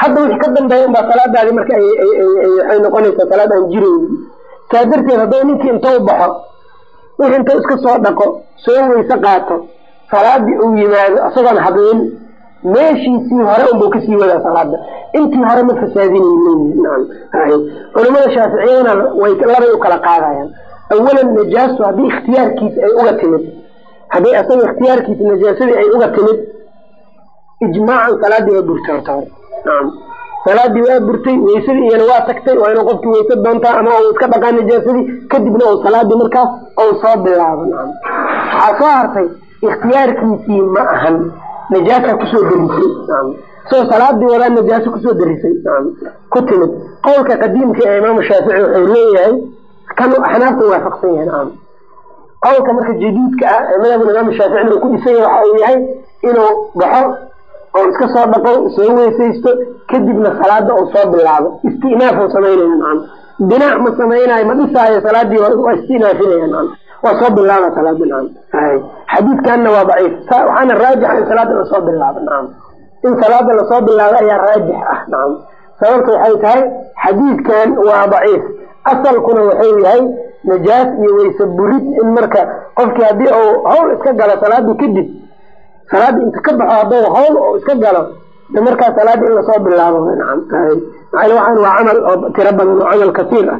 hadda wixii ka dambeeya unbaa salaadaadi marka waxay noqonaysaa salaad aan jirayni saa darteed hadduu ninkii intou baxo wixii intuu iska soo dhaqo soo weyse qaato. Salaadii uu yimaado isagoon hadlin meeshiisii hore unbuu ka sii wadaa salaada. Intii hore ma fasaadinayn leeyihi nacam culamada shaaficiyadana way labay u kala qaadayaan. Awalan najaastu haddii ikhtiyaarkiisa ay uga timid. Haddii asaga ikhtiyaarkiisa najaasadii ay uga timid ijmaacan salaadii waa burtay horta hore salaadii waa burtay weysadii iyana waa tagtay waa inuu qofkii weyse doontaa ama uu iska dhaqaa najaasadii kadibna uu salaadii markaas ou soo bilaabo nacam waxaa soo hartay ikhtiyaarkiisii ma ahan najaasa ku soo darisay nacam soo salaadii wadaa najaaso ku soo darisay nacam ku timid. Qowlka qadiimka ee imaamu shaafici wuxuu leeyahay kan axnaafta waafaqsan yahay qowlka marka jadiidka ah ee madhabka imaamu shaaficina ku dhisan yahay waxa uu yahay inuu baxo oo iska soo dhaqo soo weysaysto kadibna salaada uu soo bilaabo. Istinaafuu samaynaya nacam binaac ma samaynayo ma dhisaayo salaadii waa istinaafinaya nacam waa soo bilaaba salaada nacam xadiidkanna waa daciif. Waxaana raajix in salaada la soo bilaabo nacam in salaada la soo bilaabo ayaa raajix ah nacam sababta waxay tahay xadiidkan waa daciif. Asalkuna wuxuu yahay najaas iyo weyse burid in marka qofkii haddii uu hawl iska galo salaadii kadib salaadii inta ka baxo hadduu hawl oo iska galo de markaa salaada in la soo bilaabo maxaa waxaan waa camal oo tiro badan oo camal kasiir ah.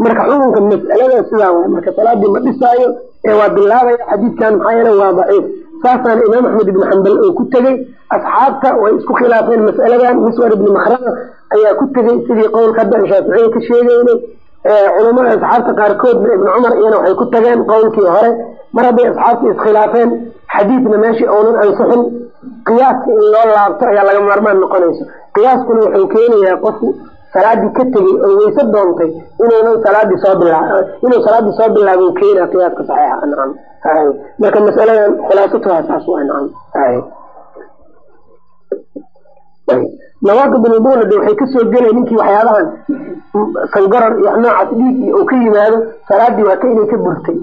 Marka xukunka mas'alada sidaa waay marka salaadii ma dhisaayo ee waa bilaabaya xadiidkan maxaa yeele waa daciif. Saasaana imaam axmed ibni xambal oo ku tegey asxaabta way isku khilaafeen mas'aladan. Miswar ibni makrama ayaa ku tegey sidii qowlka hadda shaaficiya ka sheegeynay culamada asxaabta qaarkoodna ibni cumar iyana waxay ku tageen qowlkii hore mar hadday asxaabta iskhilaafeen xadiidna meeshii uunan ansixin qiyaaska in loo laabto ayaa laga maarmaan noqonayso. Qiyaaskuna wuxuu keenayaa qofku salaadii ka tegey oo weyse doontay inuunan salaadii soo bilaa inuu salaadii soo bilaabo keena qiyaaska saxiixa. Nacam. Marka masaladan khulaasatuha saas waa nacam nawaaqid ulwuduuna de waxay ka soo gelay ninkii waxyaabahan sangorar iyo noocaas dhiig iyo uu ka yimaado salaadii waa ka inay ka burtay.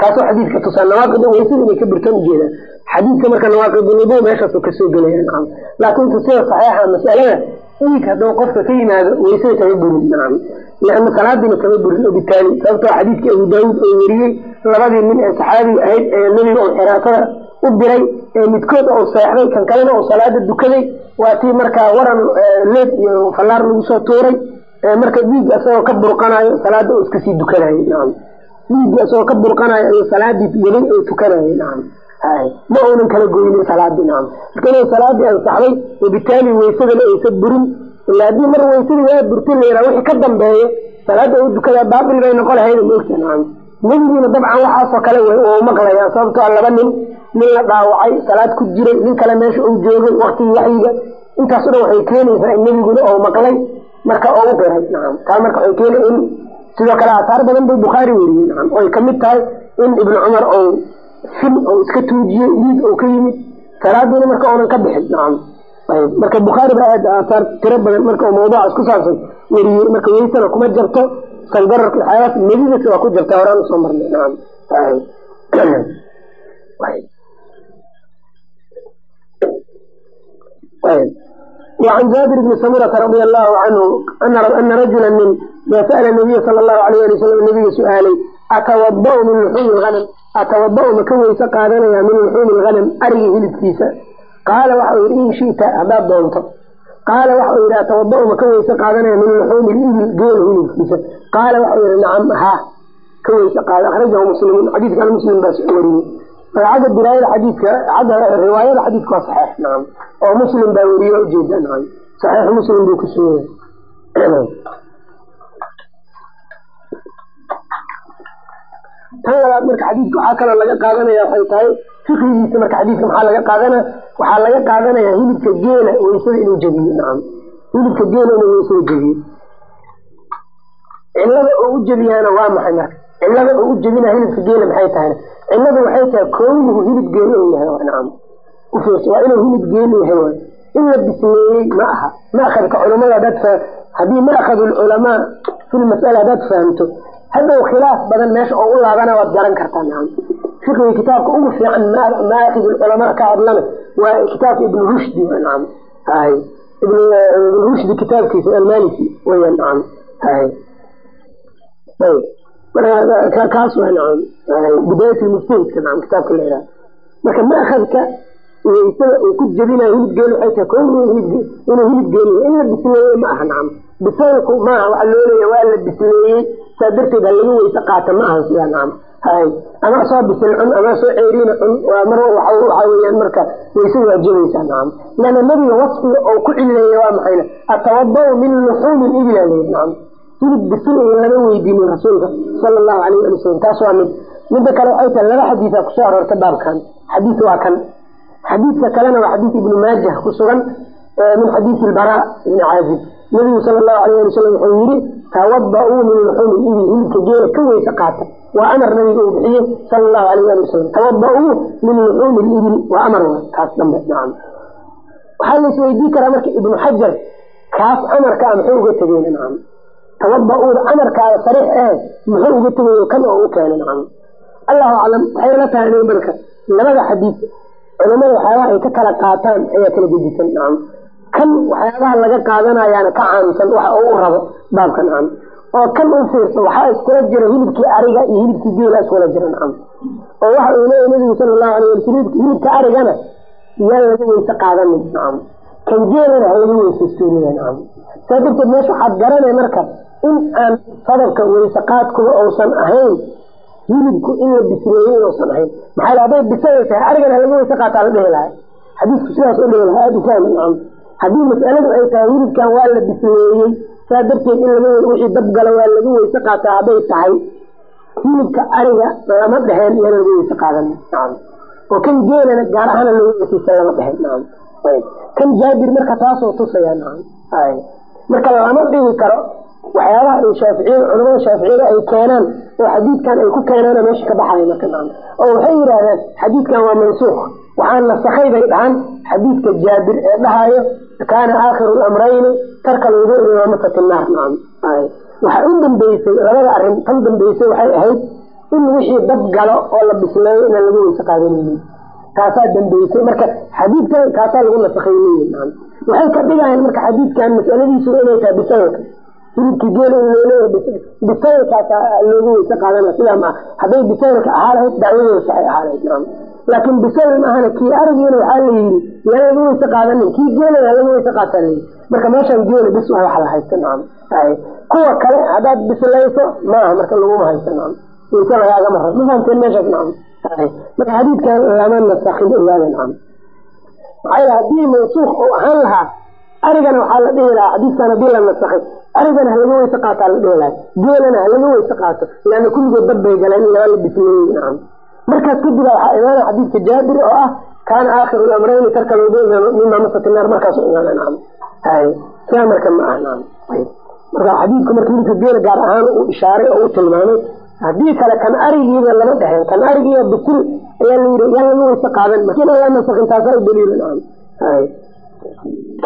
Kaasoo xadiidka tusaa nawaaqid weysada inay ka burtaan ujeeda xadiidka marka nawaaqid ulwudu meeshaasuu ka soo gelaya nacam laakiin sida saxiixa masalada dhiig hadduu qofka ka yimaado weysada kama burin nacam lianna salaadiina kama burin obitaali sababtoo xadiidkii abu daawuud oo weriyey labadii nin ee saxaabiga ahayd ee nebiga uu xiraasada u diray ee midkood uu seexday kan kalena uu salaada dukaday. Waa tii markaa waran leed iyo fallaar lagu soo tuuray marka dhiig isagoo ka burqanayo salaada uu iskasii dukanayo nacam dhiiggii isagoo ka burqanayo ayuu salaadii waday oo tukanayo nacam ma uunan kala goynin salaadii nacam marka salaadii ansaxday wabitaali weysadana aysan burin. Ila haddii mar weysadii waa burtin la yidhaha wixii ka dambeeyo salaada u dukadaa baatil bay noqon lahayda maogta nacam nebigiina dabcan waxaasoo kale u maqlaya sababtoo laba nin nin la dhaawacay salaad ku jiray nin kale meesha uu joogay waktigii waxyiga intaaso dhan waxay keenaysaa in nebiguna ou maqlay marka oo u qiray nacam taa marka waxay keenay in sidoo kale aasaar badan buu bukhaari weriyey nacam oy ka mid tahay in ibnu cumar ou fin ou iska tuujiyey dhiig ou ka yimid salaadiina marka oonan ka bixin. Nacam marka bukhaari baa aad aasaar tiro badan marka uu mawduucaas ku saabsan weriyey marka weysana kuma jarto sangararka waxyaabaas nebidasi waa ku jirta horaan usoo marnay nacam وعن جابر بن سمرة رضي الله عنه أن رجلا من سأل النبي صلى الله عليه وسلم النبي سؤالي أتوضأ من لحوم الغنم أتوضأ مكوي سقادنا من لحوم الغنم أري هلبكيسة قال وحو إن شئت أباب qaala waxau yidh tawadau ma ka weyse qaadanaya min luxuumi ibil geela hilibkiisa qaala waxau yihi nacam ha ka weyse qaada. Akhrajahu muslimun xadiikan muslim baa wariyey. Agga diraayada xadiika riwaayada xadiidka waa saxeix nacam. Oo muslim baa weriye ujeeda nacam. Saxeix muslim buu ku sugaya tan labaad marka xadiidka waxaa kaloo laga qaadanaya waxay tahay fiqigiisa marka xadiidka maxaa laga qaadanaya waxaa laga qaadanaya hilibka geela weysada inuu jebiyo. Nacam hilibka geela inuu weysada jebiyo. Cilada oo u jebiyaana waa maxay marka? Cilada oo u jebinaya hilibka geela maxay tahayna? Ciladu waxay tahay kownuhu hilib geela uu yahay nacam waa inuu hilib geeli yahay waay. In la bisleeyey ma aha. Maakadka culamada hadaad haddii maakadu lculamaa fi lmasala hadaad fahamto hadhow khilaaf badan meesha oo u laabana waad garan kartaa nacam fiqiga kitaabka ugu fiican maakid lculamaa ka hadlana waa kitaabka ibnu rushdi nacam hay ibn rushdi kitaabkiisa almaliki weya nacam hay marka kaas waa nacam bidayat lmujtahidka nacam kitaabka la yidhaha marka maakadka weysada uu ku jebinayo hilib geeli waxay tahay kow inuu hilib geeli in la bisleeyey ma aha nacam bisaylku maaha waxa loo leeya waa la bisleeyey saa darteed ha laga weyse qaata ma aha sidaa nacam hay ama soo bisil cun ama soo ceeriina cun waa mar waxaa weeyaan marka weysada waa jebaysaa nacam lana nebiga wasfiga oo ku cileeya waa maxayna atawabau min luxuumi ibila leyi nacam hilib bisil iyo lama weydiinin rasuulka sala allahu alayh ali wasalam taas waa mid. Midda kale waxay tahay laba xadiisa ku soo aroorta baabkan. Xadiis waa kan. Xadiidka kalena waa xadiis ibnu maajah ku sugan min xadiisi ilbaraa ibni caazib nabigu sala allahu alayh ali wuxuu yidhi tawada-uu min luxuumi ibil hilibka geela ka weyse qaata. Waa amar nabiga uu bixiyey sala allahu alayh ali wasalam tawada-uu min luxuumi libil waa amar kaas dambe nacam. Waxaa la isweydii karaa marka ibnu xajar kaas amarka a muxuu uga tegeyna nacam? Tawada-uuda amarkaada sariix eh muxuu uga tegayo kan oo u keena nacam? Allahu aclam waxay la tahay marka labada xadiis culamada waxyaabaha ay ka kala qaataan ayaa kala gedisan nacam kan waxyaabaha laga qaadanayaana ka caamsan waxa u rabo baabka nacam oo kan u fiirsa waxaa iskula jira hilibkii ariga iyo hilibkii geela iskula jira nacam oo waxa uu leeyahy nabigu sala allahu alay wala hilibka arigana yaan laga weyse qaadanin nacam kan geelana ha laga weysaysto leeyahay nacam saa darteed meesha waxaad garanay marka in aan sadabka weyse qaadkuba uusan ahayn hilibku in la bisleeyey inuusan ahayn. maxaa hadday bisay tahay arigana laga weyse qaataa la dhihi lahay xadiisku sidaas u dhihi lahaa aada u fahma nacam haddii mas'aladu ay tahay hilibkan waa la bisleeyey saa darteed in laga wixii dabgala waa laga weyse qaataa hadday tahay hilibka ariga lama dheheen iyana laga weyse qaadan. Oo kan geelana gaar ahaana laga weysaysa lama dhehen nacam kan jaabir marka taasoo tusaya marka lama dhigi karo waxyaabaha ay shaaficiyada culamada shaaficiyada ay keenaan oo xadiidkan ay ku keenaana meesha ka baxaya marka oo waxay yidhaahdeen xadiidkan waa mansuuq waxaa nasakhay bay dhahan xadiidka jaabir ee dhahayo kaana aakhiru lamrayni tarka lwudu imaamata naar waxaa u dambeysay labada arrin tan dambeysay waxay ahayd in wixii dab galo oo la bisleeyo inaan laga weyse qaadanaynin taasaa dambeysay marka xadiidkan kaasaa lagu nasakhay leeyihiin nacam waxay ka dhigayaan marka xadiidkan mas'aladiisu inay tahay bisaylka hilibkii geela in looleeyahay bisaylkaasa looga weyse qaadana sidaa maa hadday bisaylka ahaa lahayd dacwadooda saxay ahaa lahayd nacam laakiin bisayl maahana kii arigiina waxaa la yidhi yaa laga weyse qaadanin kii geelana laga weyse qaataa layidhi marka meeshaan geela bis wax la haysta nacam kuwa kale haddaad bislayso maaha marka laguma haysto nacam weyse lagaagama rabo ma fahamteen meeshaas nacam marka xadiidkan lama nasakin ogaada nacam maxaa yl haddii mansuuq uu ahaan lahaa arigana waxaa la dhihi lahaa xadiidkan haddii la nasakay arigana halaga weyse qaataa la dhihi lahaa geelana halaga weyse qaato leanna kulligood dad bay galeen laba la bisleeyey nacam markaas kadib waxaa imaana xadiidka jaabir oo ah kaana aakhiru lamrayni tarka mima masat naar hay sidaa marka ma ah marka xadiidku marka hilibka geela gaar ahaan uu ishaaray oo u tilmaamay haddii kale kan arigiiba lama dheheen kan arigiiba bisil ayaa la yii yaa laga weyse qaadan markin alla nasakin nacam hay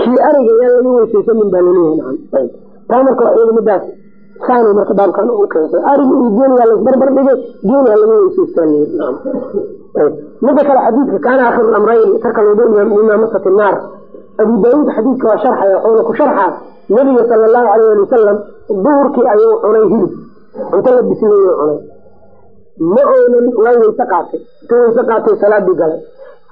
kii ariga yaa laga weysaysanin baa la leeyahay taa marka iyada saanu marka baabkan u keensay ariga iyo geeli waa laisbarbar dhigay geeli ha nacam mida kale xadiidka kaana aakhiru lamrayni tarka lwudu mima masat naar. Abu daawuud xadiidka waa sharxaya wuxuuna ku sharxaa nabiga sala allahu alayh ali wasalam duhurkii ayuu cunay hilib. Cunto la bisleeyey cunay. Ma oonan waa weyse qaatay. Inta weyse qaatay salaadii galay.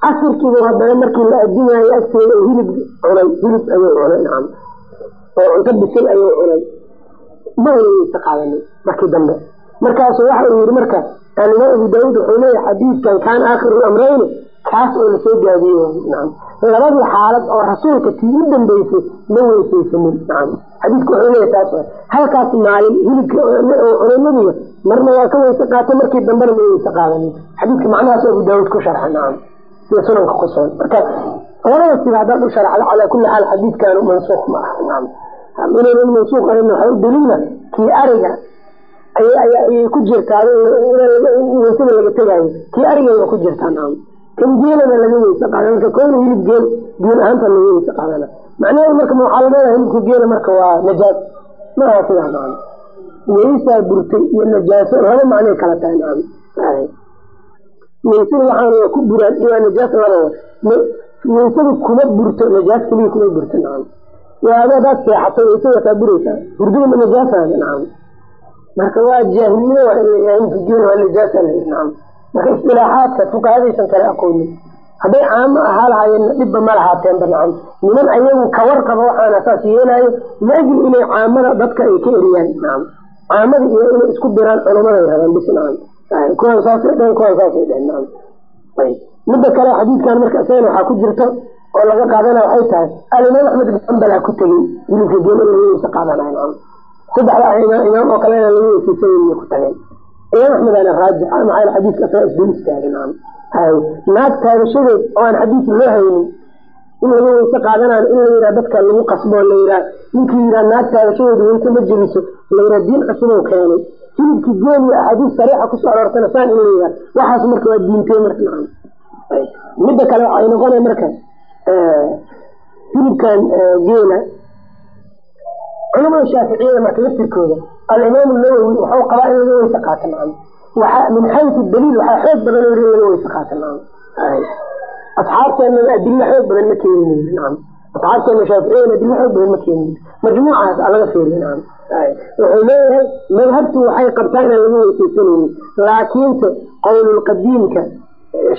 Casirkiibu haddana markii la adimaayo agteeda hilib cunay. Hilib ayuu cunay nacam oo cunto bisil ayuu cunay ma oonan weyse qaadanin markii dambe. Markaasu waxa uu yihi marka alimaam abu daawuud wuxuu leeyahay xadiidkan kaana aakhiru lamrayni kaas oo la soo gaabiyey labadii xaalad oo rasuulka tii u dambeysay ma weysaysanin. Xadiidku wuxuu leeyahay taas halkaas maalin hilibka cunay nabiga marna waa ka weyse qaatay markii dambena ma weyse qaadanin. Xadiidka macnahaas abu daawuud ku sharxa nacam sida sunanka ku sugan. Marka labada siba haddaad u sharxda calaa kulli xaal xadiidkaanu mansuuq ma aha nacam inaynan mansuuq ahayn waxaa u daliila kii ariga ayay ku jirtaa weysada laga tegaayo kii ariga waa ku jirtaa nacam kan geelana laga weyse qaada marka koona hilib geel geel ahaanta laga weyse qaadana macnaheedu marka waxaa la leedahay hilibka geela marka waa najaas. Ma aha sidaa nacam weysaa burtay iyo najaaso laba macnay kala tahay nacam weysada waxaana waa ku buraan iyo najaas labada weysada kuma burto najaas keliya kuma burto nacam waa ado hadaad seexato weysada kaa buraysaa marka waa jaahilnimo marka istilaaxaadka fuqahadaysan kale aqoonin hadday caamo ahaa lahaayeenna dhibba ma lahaateenba nacam niman ayagu kawarqaba waxaana saas yeelaayo laajil inay caamada dadka ay ka eriyaan nacam caamada iyo inay isku diraan culamaday rabaan bis nacam kuwaan saasay dhehen kuwaan saasay dhehen nacam midda kale xadiidkan marka isagana waxaa ku jirto oo laga qaadana waxay tahay alimaam axmed ibn xambala ku tegey hilibka geela in laga weyse qaadanayo saddexda imaam oo kalena laga weysaysanay ku tageen imaam axmed ana raajix maxaa xadiidka asaga isdul hay naag taabashadeed oo aan xadiis loo haynin in laga weyse qaadanayo in la yihaa dadka lagu qasbo la yihaa ninkii yihaa naag taabashadeedu weyse ma jebiso la yihaa diin cusubou keenay. Hilibkii geeli axaadiis sariixa ku soo aroortana saan in la yihaa waxaas marka waa diintee marka midda kale waxay noqonay marka hilibkan geela. Culamada shaaficiyada marka laftirkooda alimaam nawowi waxau qabaa in laga weyse qaato nacam waxa min xaysu daliil waxaa xoog badan in laga weyse qaato nacam asxaabteena adilo xoog badan ma keenin asxaabteena shaaficiyada adilo xoog badan ma keenin. Majmuucaas a laga fiiriy nacam wuxuu leeyahay madhabtu waxay qabtaa inaan laga weysaysanaynin laakiinse qowlulqadiimka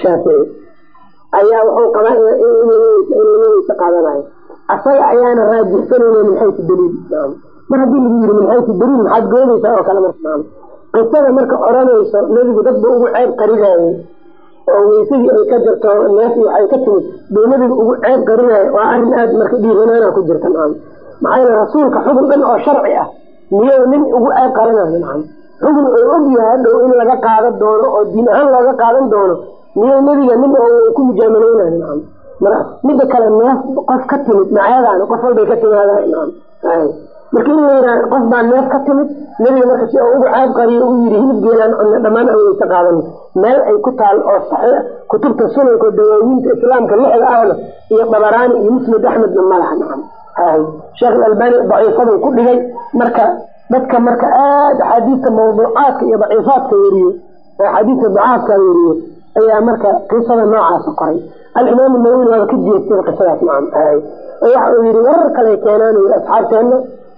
shaafici ayaa wuxuu qabaa weyse qaadanayo asaga ayaana raajixsanayna min xaysu daliil. Mar haddii lagu yiri min xaysu daliil maxaad goodaysaa oo kale marka nacam qisada marka odhanayso nebigu dadba ugu ceeb qarinaayey oo weysadii ay ka jirto neef iyo ka timid buu nebigu ugu ceeb qarinaaya waa arrin aad marka dhiiranaana ku jirta nacam maxaa yeele rasuulka xukun dhan oo sharci ah miyuu nin ugu ceeb qarinayo nacam xukun oo og yahay dhow in laga qaadan doono oo diin ahaan looga qaadan doono miyuu nebiga nin oo ku mujaamaleynayo nacam midda kale neef qof ka timid maceedaan qof walbay ka timaada nacam marka in la yidhaha qof baa neef ka timid nebiga marka si ugu ceeb qariyo u yidhi hilib geelaan cunno dhammaan aan weyse qaadano meel ay ku taal oo saxiix kutubta sunanka dawaawiinta islaamka lixda ahna iyo dabaraani iyo musnad axmedna ma laha. Nacam sheekh alalbani daciifaduu ku dhigay. Marka dadka marka aada axaadiista mawduucaadka iyo daciifaadka weriyo axaadiista dacaafka weriyo ayaa marka qisada noocaasa qoray. Alimaam nawowi waaba ka jeestay qisadaas hay waxa uu yihi warar kale keenaan yii asxaabteenna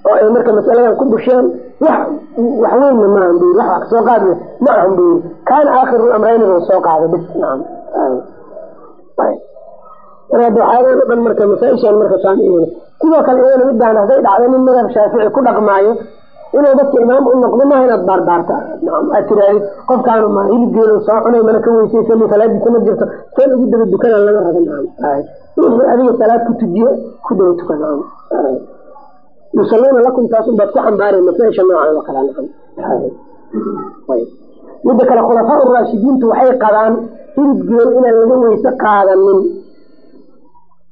oo ay marka masaladan ku busheen wax wax weynna maahan bu yii wax soo qaadna ma ahan bu yii kaana aakhiru amrayni buu soo qaaday bis nacam waxaadan o dhan marka masaaishan marka sidoo kale iyadana midaan hadday dhacdo nin madhab shaafici ku dhaqmaayo inuu dadka imaam u noqdo maaha inaad baarbaarta aad tiraahid. Qofkaanu ma hilibgeelu soo cunay mana ka weysaysan salaadiisa ma jirto. Seen ugu daba dukana laga raba wixii adiga salaad ku tujiye ku daba tukan yusaluuna lakum taas unbaad ku xambaareen masaa-isha noocan oo kale midda kale khulafaa uraashidiintu waxay qabaan hilib geel inaan laga weyse qaadanin.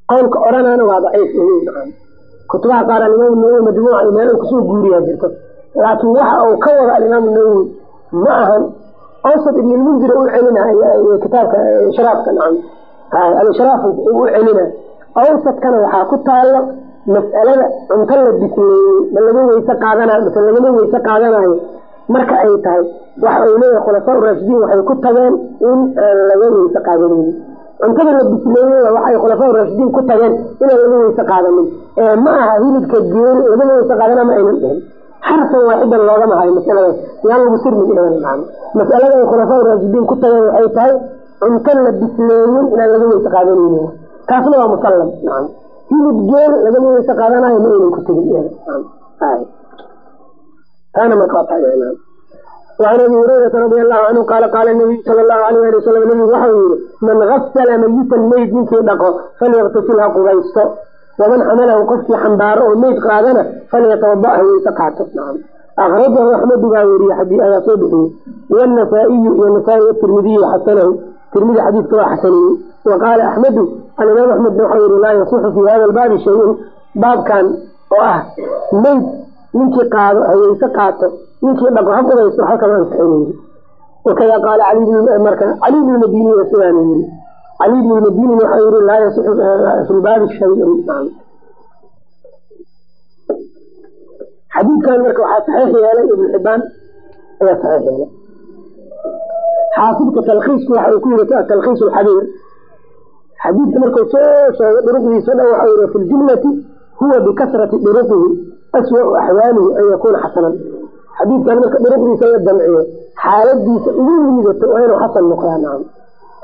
Qowlka odhanana waa daciif kutubaha qaar alimaam nawowi majmuuca meel ku soo guuriyaa jirto. Laakiin waxa uu ka wada alimaam nawowi ma ahan awsad ibnilmundir u celinayo kitaabka shraafka nacam alshraaf u celina awsadkana waxaa ku taalo mas'alada cunto la bisleeyey ma laga weyse qaadanayo mase lagama weyse qaadanayo. Marka ay tahay waxa ay leeyahay khulafaa uraashidiin waxay ku tageen in aan laga weyse qaadanin cuntada la bisleeyey waxay khulafaa uraashidiin ku tageen inaan laga weyse qaadanin. Ma aha hilibka geel lagama weyse qaadana ma aynan dhihin xarfan waaxidan loogama hayo masaladaas yaan sirmi dhihan masalada ay khulafaa uraashidiin ku tageen waxay tahay cunto la bisleeyey inaan laga weyse qaadanaynin taasna waa musallam nacam hilib geel lagama weyse qaadanayo ma aynan ku tegin taana marka waa وعn abi hurayrata radi alahu canhu qaala qaala nabiyu sal lahu alayh ali wasalam nabigu waxau yihi man gasala mayitan meyd ninkii dhaqo falyaktasil ha qubaysto waman xamalahu qofkii xambaaro oo meyd qaadana falyatawada ha weyse qaato akrajahu axmedu baa weriye xadii ayaa soo bixiye wnasaa-iyu iyo nasaa-i watirmidiyu xasanahu tirmidi xadiidka waa xasaniye wa qaala axmedu alimaam axmedna waxau yihi laa yasixu fii hada lbaabi shay-un baabkan oo ah meyd ninkii qaado haweyse qaato. Ninkii dhaqo ha qubaysto waxa kama ansaxin wakada qaala marka cali bn madini sidaan yiri cali bn madini waxa yiri laa yasixu fi lbaabi shayun. Xadiidkan marka waxaa saxiix yeelay ibn xibaan ayaa saxiix yeelay. Xaafidka talkiisku waxa uu ku yiri talkiis lxabiir xadiidka markuu soo sheegay dhuruqdiisa dhan waxa yiri fi ljumlati huwa bikasrati dhuruqihi aswau axwaalihi an yakuuna xasanan. Xadiidkan marka dhuruqdiisa la damciyo xaaladiisa ugu liidato waa inuu xasan noqdaa nacam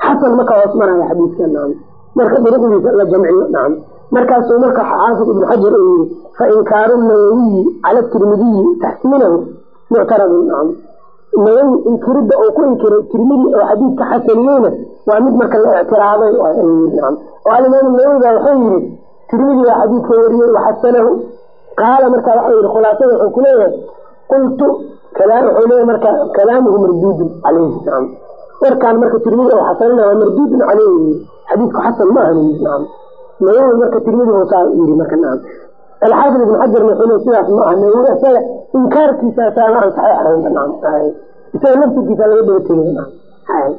xasan maka hoos maraya xadiidkan nacam marka dhuruqdiisa la jamciyo nacam markaasuu marka xaafid ibnu xajar uu yiri fa inkaaru nawawiyi cala tirmidiyi taxsiinahu muctaradun nacam nawawi inkiridda uu ku inkiray tirmidi oo xadiidka xasaniyeyna waa mid marka la ictiraaday nacam oo alimaamu nawawi baa wuxuu yiri tirmidi baa xadiidka wariyey waxasanahu qaala marka waxau yihi khulaasada wuxuu kuleeyahay qultu wuxuu leeyahy marka kalaamuhu marduudun caleyhi nacam warkaan marka tirmidi oo xasanina waa marduudun caleyhi xadiidku xasan ma ahan nacam nawowi marka tirmidi saa yiri marka nacam alxaafid ibn xajarna wuxuu leey sidaas ma aha nawowi isaga inkaarkiisa saama aan saxiix ahayn nacam isaga laftirkiisa laga daba tegay nacam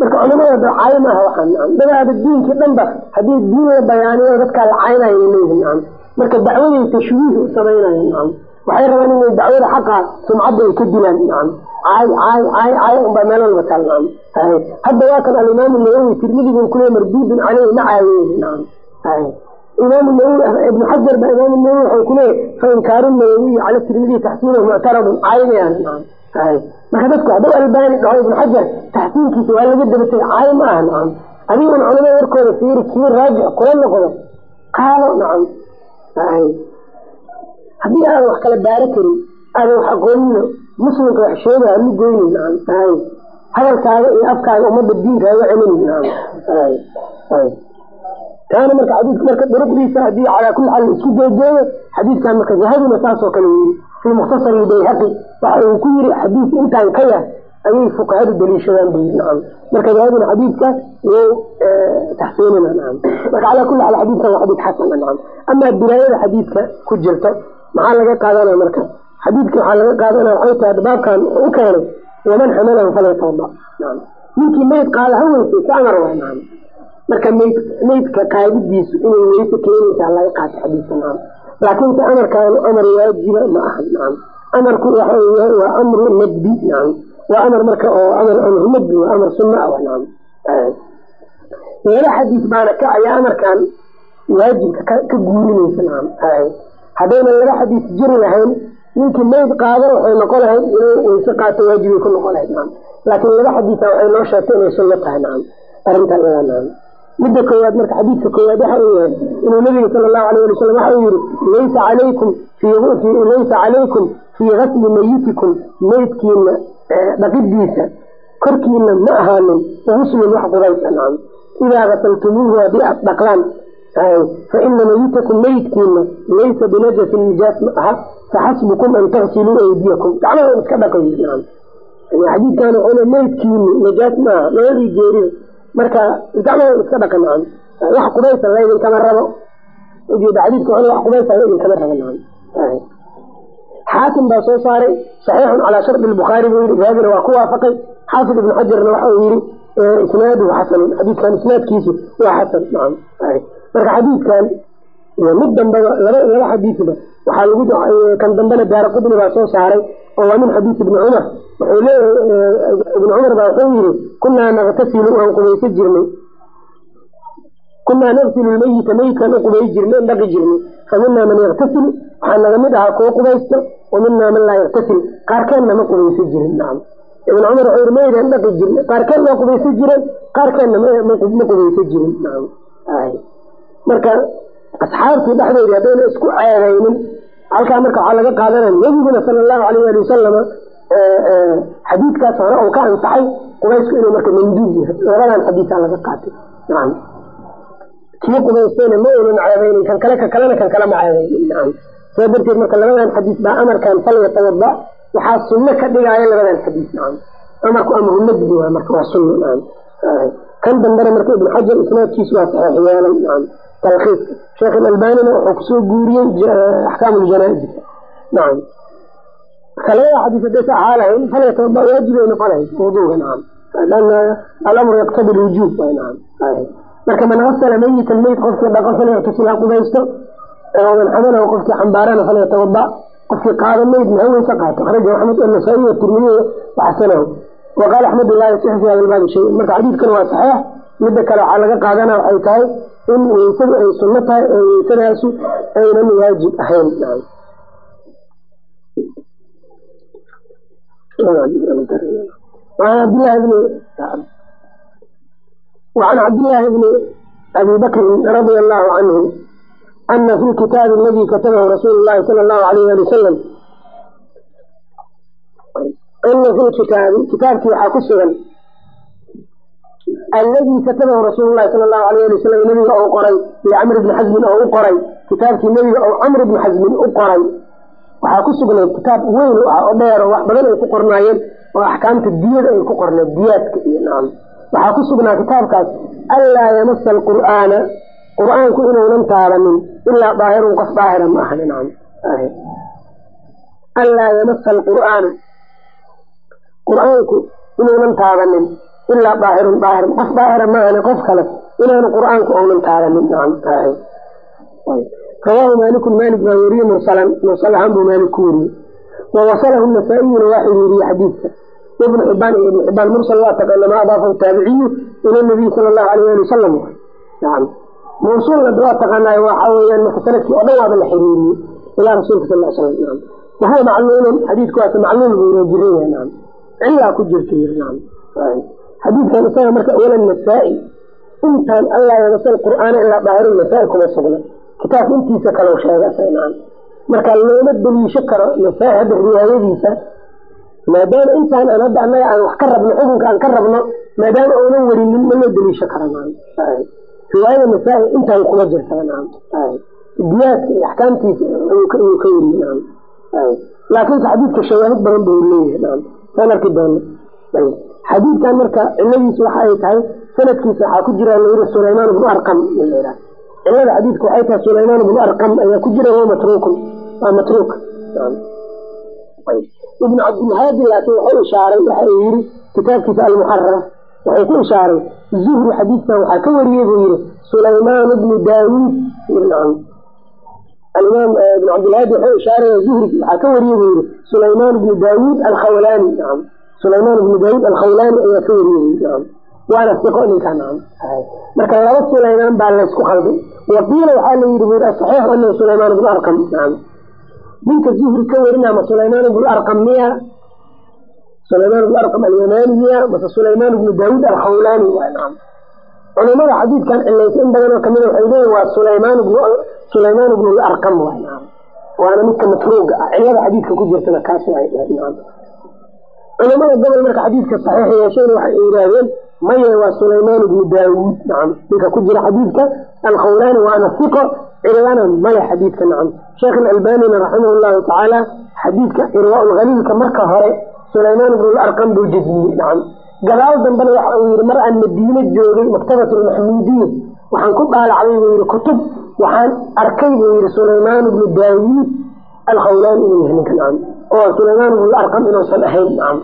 marka culamada dacaayo maaha waxaan nacam dadaada diinkii dhanba haddii diin la bayaaniyo dadkaa la caynayo ay leeyihiin nacam marka dacwaday tashwiih u samaynayan waxay rabaan inay dacwada xaqa sumcadda ay ka dilaan caay unbaa meel walba taal hadda waa kan alimaamu nawowi tirmidigun kule marduudun caleyhi ma caayeeyey nacam. Imaamu nawowi ibnu xajar baa imaamu nawowi waxau kuleeyahy fa inkaaru nawowiyi cala tirmidiyi taxsiinahu muctaradun caaymayaan nacam. Marka dadku hadduu albaani dhaho ibnu xajar taxsiinkiisa waa laga daba tegay caay ma aha adigon culamada warkooda fiiri kii raajix kula noqdo. Qaalo nacam haddii aadan wax kala baaro karin aadan wax aqoonino muslimka wax sheega hanu goynin hadalkaaga iyo afkaaga ummadda diinka haga celinin nacam taana marka xadiidka marka duruqdiisa haddii calaa kulli xaal isku jeejeeyo xadiidkan marka zahabina saasoo kale yiri fii mukhtasar bayhaqi waxa uu ku yiri xadiis intaan ka yah ayay fuqahadu daliishadaan bu yiri nacam. Marka zahabina xadiidka yay taxsiinina nacam. Marka calaa kulli xaal xadiidkan waa xadiid xasana nacam. Amaa diraayada xadiidka ku jirto maxaa laga qaadanaya marka? Xadiidka waxaa laga qaadanaya waxay tahay baabkan u keenay waman xamalahu falyatawada nacam. Ninkii meyd qaada ha weysay ka amar waay nacam. Marka meyd meydka qaadidiisu inay weyse keenaysaa laga qaato xadiidka nacam. Laakiin se amarkaanu amar waajiba ma aha nacam. Amarku waxa waa amru nadbi nacam waa amar marka oo amar amru nadbi waa amar sunna ah nacam laba xadiis baana ka ayaa amarkan waajibka ka guurinaysa nacam haddayna laba xadiis jiri lahayn ninkii meyd qaado waxay noqon lahayd inuu weyse qaato waajibay ku noqon lahayd nacam laakiin laba xadiisa waxay noo sheegtay inay sunno tahay nacam arrinta iyadaa nacam midda koowaad marka xadiidka koowaad waxa uu yahay inuu nabiga sala allahu alayh ali wasalam waxa uu yihi laysa calaykum laysa calaykum fii gasli mayitikum meydkiina dhaqidiisa korkiina ma ahaanin guslun wax qubaysa nacam idaa gasaltumuuhu haddii aad dhaqdaan fa ina mayitakum meydkiina laysa binajasin nijaas ma aha faxasbukum an tagsiluu aydiyakum. Gacmaha iska dhaqay nacam xadiidkan wuxuu meydkiinu najaas ma aha labadii geerida. Marka gacmaha iska dhaqa nacam wax qubaysa laydinkama rabo. Ujeeda xadiidka wax qubaysa laydinkama rabo nacam xaakim baa soo saaray saxiixun calaa shardi lbukhaari buu yii dahabina waa ku waafaqay xaafid ibnu xajarna waxa uu yihi isnaaduhu xasanun xadiidkan isnaadkiisu waa xasan nacam marka xadiidkan mid dambaba laba xadiisba waxaa lagu kan dambena daara qudni baa soo saaray oo waa min xadiis ibni cumar wuxuu leeyahay ibni cumar baa wuxuu yihi kunaa naqtasilu waan qubaysa jirnay kunaa naqsilu lmayita meyitkaan u qubay jirnay dhaqi jirnay fa minaa man yaktasil waxaa naga mid ahaa kuwa qubaysto wa man laa yaktasil qaarkeenna ma qubaysa jirin nacam ibn cumar wuxuu yihi maydaan dhaqi jirnay qaarkeen waa qubaysa jireen qaarkeenna ma qubaysa jirin nacam marka asxaabtii dhexdeedii haddayna isku ceebeynin halkaa marka waxaa laga qaadanaya nebiguna sala allahu alayh ali wasalama xadiidkaas hore uu ka ansaxay qubaysku inuu marka manduub yahay labadan xadiisaa laga qaatay nacam kii qubaystayna ma uunan ceebeynin kan kale ka kalena kan kale ma nacam saa darteed marka labadan xadiis baa amarkan fal yatawada waxaa sunno ka dhigaayo labadan xadiis. Amarku amru nadbi waa marka waa sunno. Kan dambena marka ibn xajar isnaadkiisu waa saxiix yeelay. Nacam talkiiska sheekh alalbanina wuxuu ku soo guuriyey axkaam ljanaaizka nacam marka xadiis haday sa ahaa lahayn fal yatawada waajibay noqonahay wuduga nacam alamru yaqtabi lwujuub nacam marka man asala mayitan meyd qofkii dhaqo falyactasil ha qubaysto man xamalahu qofkii xambaarana falyatawada qofkii qaado meyd ma haweysa qaato? Akhraja axmed anasaa'i watirmidiy waxsanahu waqaala axmed laa yasix fi hada lbaabi shay marka xadiidkan waa saxiix midda kale waxaa laga qaadana waxay tahay in weysadu ay sunno tahay oo weysadaasu aynan waajib ahayn وعن عبد الله بن أبي بكر رضي الله عنه أن في الكتاب الذي كتبه رسول الله صلى الله عليه وسلم أن في الكتاب كتاب في حاكسرا الذي كتبه رسول الله صلى الله عليه وسلم النبي أو قري لعمر بن حزم أو قري كتاب في النبي أو عمر بن حزم أو قري وحاكسرا الكتاب وين أبير وحبغل أي قرنايين وأحكام الديات أي قرنا الديات نعم waxaa ku sugnaa kitaabkaas anlaa yamasa alqur'aana. Qur'aanku inuunan taabanin ilaa daahirun qof daahira ma aha nacam. Anlaa yamasa alqur'aana. Qur'aanku inuunan taabanin ilaa daahirun daahir qof daahira ma ahane qof kale. Inaanu qur'aanku ounan taabanin nacam. Rawaahu maalikun maalik baa weriye mursalan mursal ahaan buu maalik ku weriyey wawasalahu nasaa-iyuna waa xiriiriyey xadiidka ibn ibaan iyo ibn ibaan mursal waa taqaana ma adaafahu taabiciyu ila nabiy sala allahu alayh ali wasalam mawsuulna waa taqaanay waxaa weyaan marka sannadkii oo dhan waaba la xiriiriyey ilaa rasuulka sal l slam nam wahuwa macluulun xadiidkuwaas macluul buu inoo jiran yahay nam cilaa ku jirta nam xadiidkan isaga marka wala nasaa-i intaan allah yagasal qur'aana ilaa daahiru nasaa-i kuma sugna kitaabka intiisa kalau sheega marka looma deliisho karo nasaa hadda riwaayadiisa maadaama intaan aan hadda aan wax ka rabno xukunka aan ka rabno maadaama uunan werinin ma loo daliisho kara riwaayada nasaa-i intaan kuma jirtaa nacam diyaadka iyo axkaamtiisa ayuu ka weriye nacam laakiinse xadiidka shawaahid badan buu leeyahay. Saan arki doono xadiidkan marka ciladiisu waxa ay tahay sanadkiisa waxaa ku jira layiri sulaymaan bnu arqam cilada xadiidka waxay tahay sulaymaan bnu arqam ayaa ku jira huwa matruukun waa matruuk ibn cabdilhaadi laakiin wuxuu ishaaray waxa uu yiri kitaabkiisa almuxarar wuxuu ku ishaaray zuhri xadiidkan waxaa ka wariyey buu yihi sulaymaan bnu daawuud alimaam ibn cabdilhaadi wuxuu ishaaraya zuhri waxaa ka wariyey buu yihi sulaymaan bnu daawuud alkhawlaani sulaymaan bnu daawuud alkhawlaani ayaa ka wariyey waana siqo ninkaa nacam marka laba sulaymaan baa laysku khalday waqiila waxaa la yidhi buu asaxiix anahu sulaymaan bnu nacam ninka zuhri ka warina ma sulaymaan bnu arqam miya sulaymaan bnu arqam alyamani mase sulaymaan bnu daawuud alkhawlaani waa nacam culimada xadiidkan cilaysa in badanoo kamida waxay leeyihiin waa sulaymaan bnu sulaymaan bnu larqam waay naam waana midka matruuga ah cilada xadiidka ku jirtana kaas waay dheheen culimada gobol marka xadiidka saxiix yeesheen waxay yidhaahdeen maye waa sulaymaan bnu daawuud ninka ku jira xadiidka alkhawlaani waana siqo cilana male xadiidka nacam sheekh alalbanina raximah llahu tacaala xadiidka irwaa marka hore sulaymaan bnu larqam buu jazmiyey nacam gadaal dambena waxa uu yihi mar aan madiine joogay maktabat lmaxmuudiya waxaan ku dhaalacday buu yihi kutub waxaan arkay buu yihi sulaymaan bnu daawuud alkhawlaani inuu yahay ninka nacam oo sulaymaan bnu larqam inuusan ahayn nacam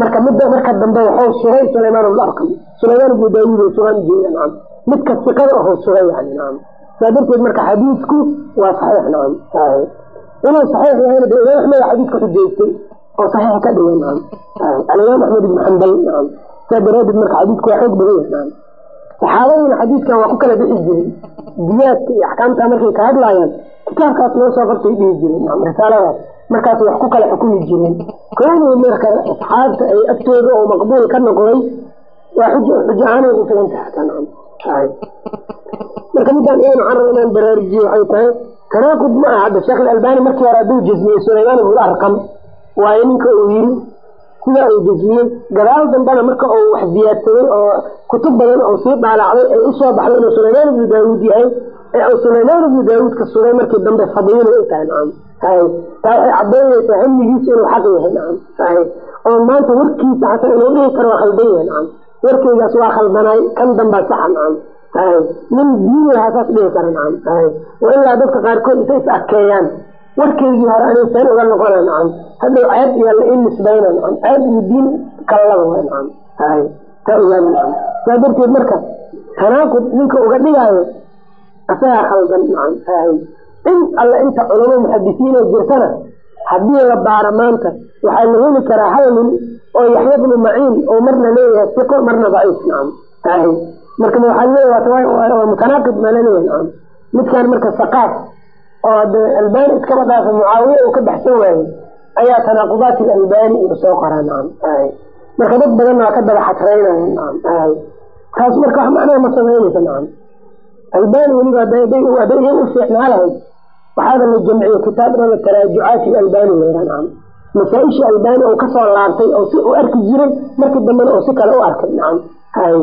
marka midda marka dambe waxuu sugay sulaymaan bnu larqam sulaymaan bnu daawuud oo sugan jeeda nacam midka siqada ahuu sugay yani nacam saa darteed marka xadiidku waa saxiix nacam inuu saxiix yahayna de imaam axmed xadiidka xujaystay oo saxiix ka dhigay nacam alimaam axmed ibn xambal nacam saa daraadeed marka xadiidku waa xoog badan yahay nacam saxaabadina xadiidkan waa ku kala bixi jiray. Diyaadka iyo axkaamta markay ka hadlaayaan kitaabkaas loo soo qabtay dhihi jireen nacam risaaladaas markaas wax ku kala xukumi jireen kownii marka asxaabta ay agtooda oo maqbuul ka noqday waa xujo ahaanay u filan tahay nacam marka midaan iyana carab inaan baraarujiyo waxay tahay tanaaqud ma aha hadda sheekh alalbani markii hore hadduu jazmiyey sulaymaan ibnu arqam waayo ninka uu yiri sidaa uu jazmiyey gadaal dambena marka uu wax ziyaadsaday oo kutub badan oo sii dhaalacday ay u soo baxday inuu sulaymaan ibnu daawuud yahay ee uu sulaymaan ibnu daawuud ka sugay markii dambe fadiilay u tahay nacam taa waxay cadaynaysaa hamigiisa inuu xaq yahay nacam oo maanta warkiisa hataa inuu dhihi karo waa khaldan yahay nacam warkeygaas waa khaldanaay kan dambaa saxa nacam hay nin diin lahaa saas dhihi kara ilaa dadka qaarkood intay is adkeeyaan. Warkeygii hore anay seen uga noqona hadhow ceeb iyo la ii nisbayna ceeb iyo diin kallaba wa nacam hay taa ogaada nacam saa darteed marka tanaaqud ninka uga dhigaayo asagaa khaldan in alla inta culamo muxadisiin jirtana haddii la baara maanta waxaa la heli karaa hal nin oo yaxya bnu maciin oo marna leeyahay siqo marna daciif nacam marka waa mutanaaqid malaleeyahay nacam midkaan marka saqaaf oo hade albani iskaba dhaafa mucaawiya uu ka baxsan waayey ayaa tanaaqudaat albani iyo soo qoraa nacam marka dad badanna waa ka daba xatraynaya nacam taas marka wax macnaha ma samaynaysa nacam albani weliba iyaga u fiicnaa lahayd waxaaba la jamciye kitaab dhana taraajucaati albani nacam masaa-isha albani oo ka soo laabtay oo si u arki jiray markii dambena oo si kale u arkay nacam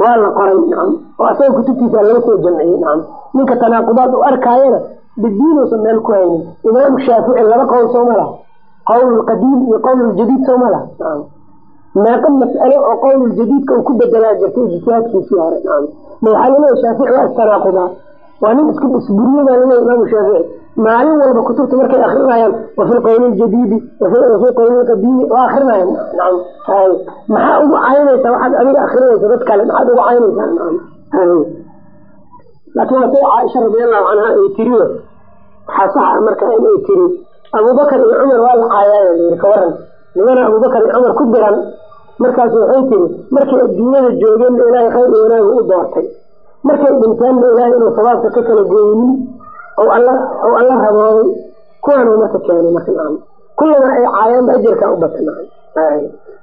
waa la qoray nacam oo asaga kutubtiisa laga soo jamciyey nacam ninka tanaaqudaad u arkaayana bidiinuusan meel ku haynin imaamu shaafici laba qowl sooma laha qowl qadiim iyo qowl jadiid sooma laha nacam meeqa mas'ale oo qowl jadiidka uu ku bedelaa jirtay ijtihaadkiisii hore nacam ma shaafici waa istanaaqudaa waa nin baa laleeyahy imaamu shaafici maalin walba kutubta markay akrinayaan wafi lqowli ljadiidi wafi qowli lqadiimi waa akrinayaan. Maxaa ugu caynaysaa waxaad adiga akrinaysa dad kale? Maxaad ugu caynaysaa? Laakiin say caaisha radiallahu canha ay tiri waxaa saxa marka inay tiri abubakar iyo cumar waa la caayaayo layiri ka waran nimana abubakar iyo cumar ku diran markaas waxay tiri markay adduunyada joogeenna ilaahay khayr iyo wanaagu u doortay markay dhinteenna ilaahay inuu sabaabka ka kala gooynin ou alla ou alla rabooday kuwaanuu marka nacam. Kullana ay caayaan ajirkaa u bata nacam.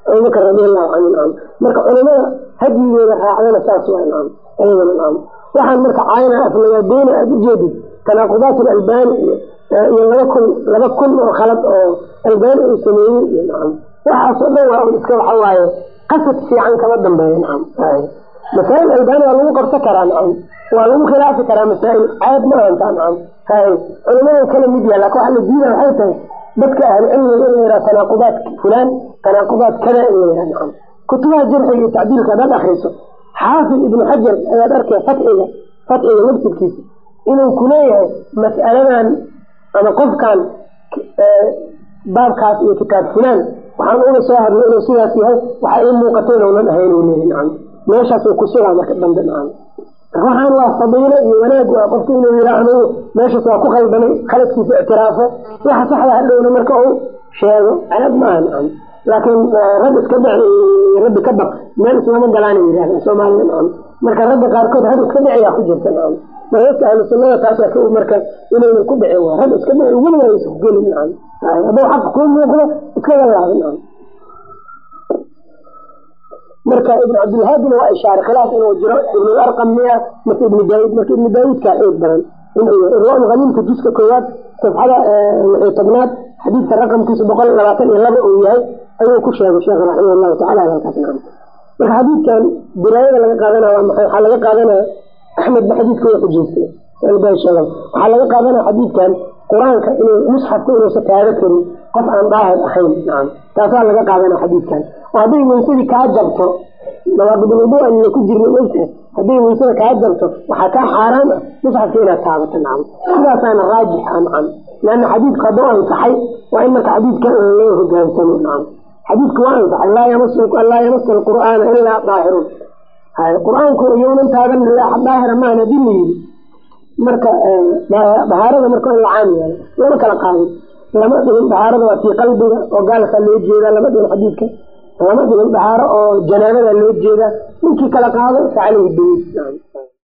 Abubakar radiallahu canhu nacam. Marka culimada hadyigooda raacdana saas waa nacam ayadana nacam. Waxaan marka caayana aflagaadeyna aada ujeedid tanaaqudaat alalbani iyo iyo laba kun laba kun oo khalad oo albani uu sameeyey iyo nacam. Waxaasoo dhan waa un iska waxa waaye qasad fiican kama dambeeya nacam masaa'il albani waa lagu qabsan karaa nacam waa lagu khilaafi karaa masaa'il. Caad ma ahantaa nacam. Hay culimadan kala mid yaha laakiin waxaa la diida waxay tahay dadka ahlu cilmiga in la yidhaha tanaaqudaat fulaan tanaaqudaat kada in la yidhaha nacam. Kutubaha jarxiga iyo tacdiilka haddaad akriso xaafid ibnu xajar ayaad arkay fatxiga fatxiga labsirkiisa inuu kuleeyahay mas'aladan ama qofkan baabkaas iyo kitaab fulaan. Waxaan uga soo hadlay inuu sidaas yahay waxaa ii muuqatay inuunan ahayn uu leeyahay nacam meeshaasuu ku sugaa marka dambe nacam. Waxaan waa fadiilo iyo wanaag waa qofka inuu anugu meeshaas waa ku khaldanay khaladkiisa ictiraafo. Waxa saxda hadhowna marka uu sheego ceeb maaha nacam. Laakiin rag iska dhici rabbi ka baq meel islama galaana yidhahdeen soomaalida nacam. Marka ragga qaarkood rag iska dhiciyaa ku jirta nacam. Marka dadka ahlu sunnada taas marka inaynan ku dhicin rag iska dhici weligaa aysan ku gelin nacam. Hadduu xaq kuu muuqdo iskaga laaba nacam marka ibn cabdilhaadina waa ishaaray khilaaf inuu jiro. Ibn arqam miya mase ibnu daawud marka ibnu daawudkaa xoog badan. Irwaam haliimka juska koowaad safxada tobnaad xadiidka raqamkiisa boqol labaatan iyo laba uu yahay ayuu ku sheegay sheekh raximah llahu tacala halkaas marka xadiidkan diraayada laga qaadanaya waa maxay? Waxaa laga qaadanaya axmed ba xadiidka waa xujaystay sheega waxaa laga qaadanaya xadiidkan qur'aanka inuu musxafka inuusan taaga karin qof aan daahir ahayn nacam. Taasaa laga qaadanaya xadiidkan. Oo hadday weysadii kaa jabto nawaaqidulwudu ayna ku jirna ogtahay hadday weysada kaa jabto waxaa kaa xaaraan ah musxafka inaad taabato nacam. Sidaasaana raajix ah nacam. Leanna xadiidka hadduu ansaxay waa in marka xadiidka loo hogaansamo nacam. Xadiidku waa ansaxay laa yamasa alqur'aana ilaa daahirun. Qur'aanku iyounan taaban daahira maan haddii la yiri marka dahaarada marka in la caam lama kala qaadin. Lama dhigin dahaarada waa tii qalbiga oo gaalkaa loo jeedaa. Lama dhigin xadiidka. Lama dhigin dahaaro oo janaabada loo jeedaa. Ninkii kala qaado facalhu daliil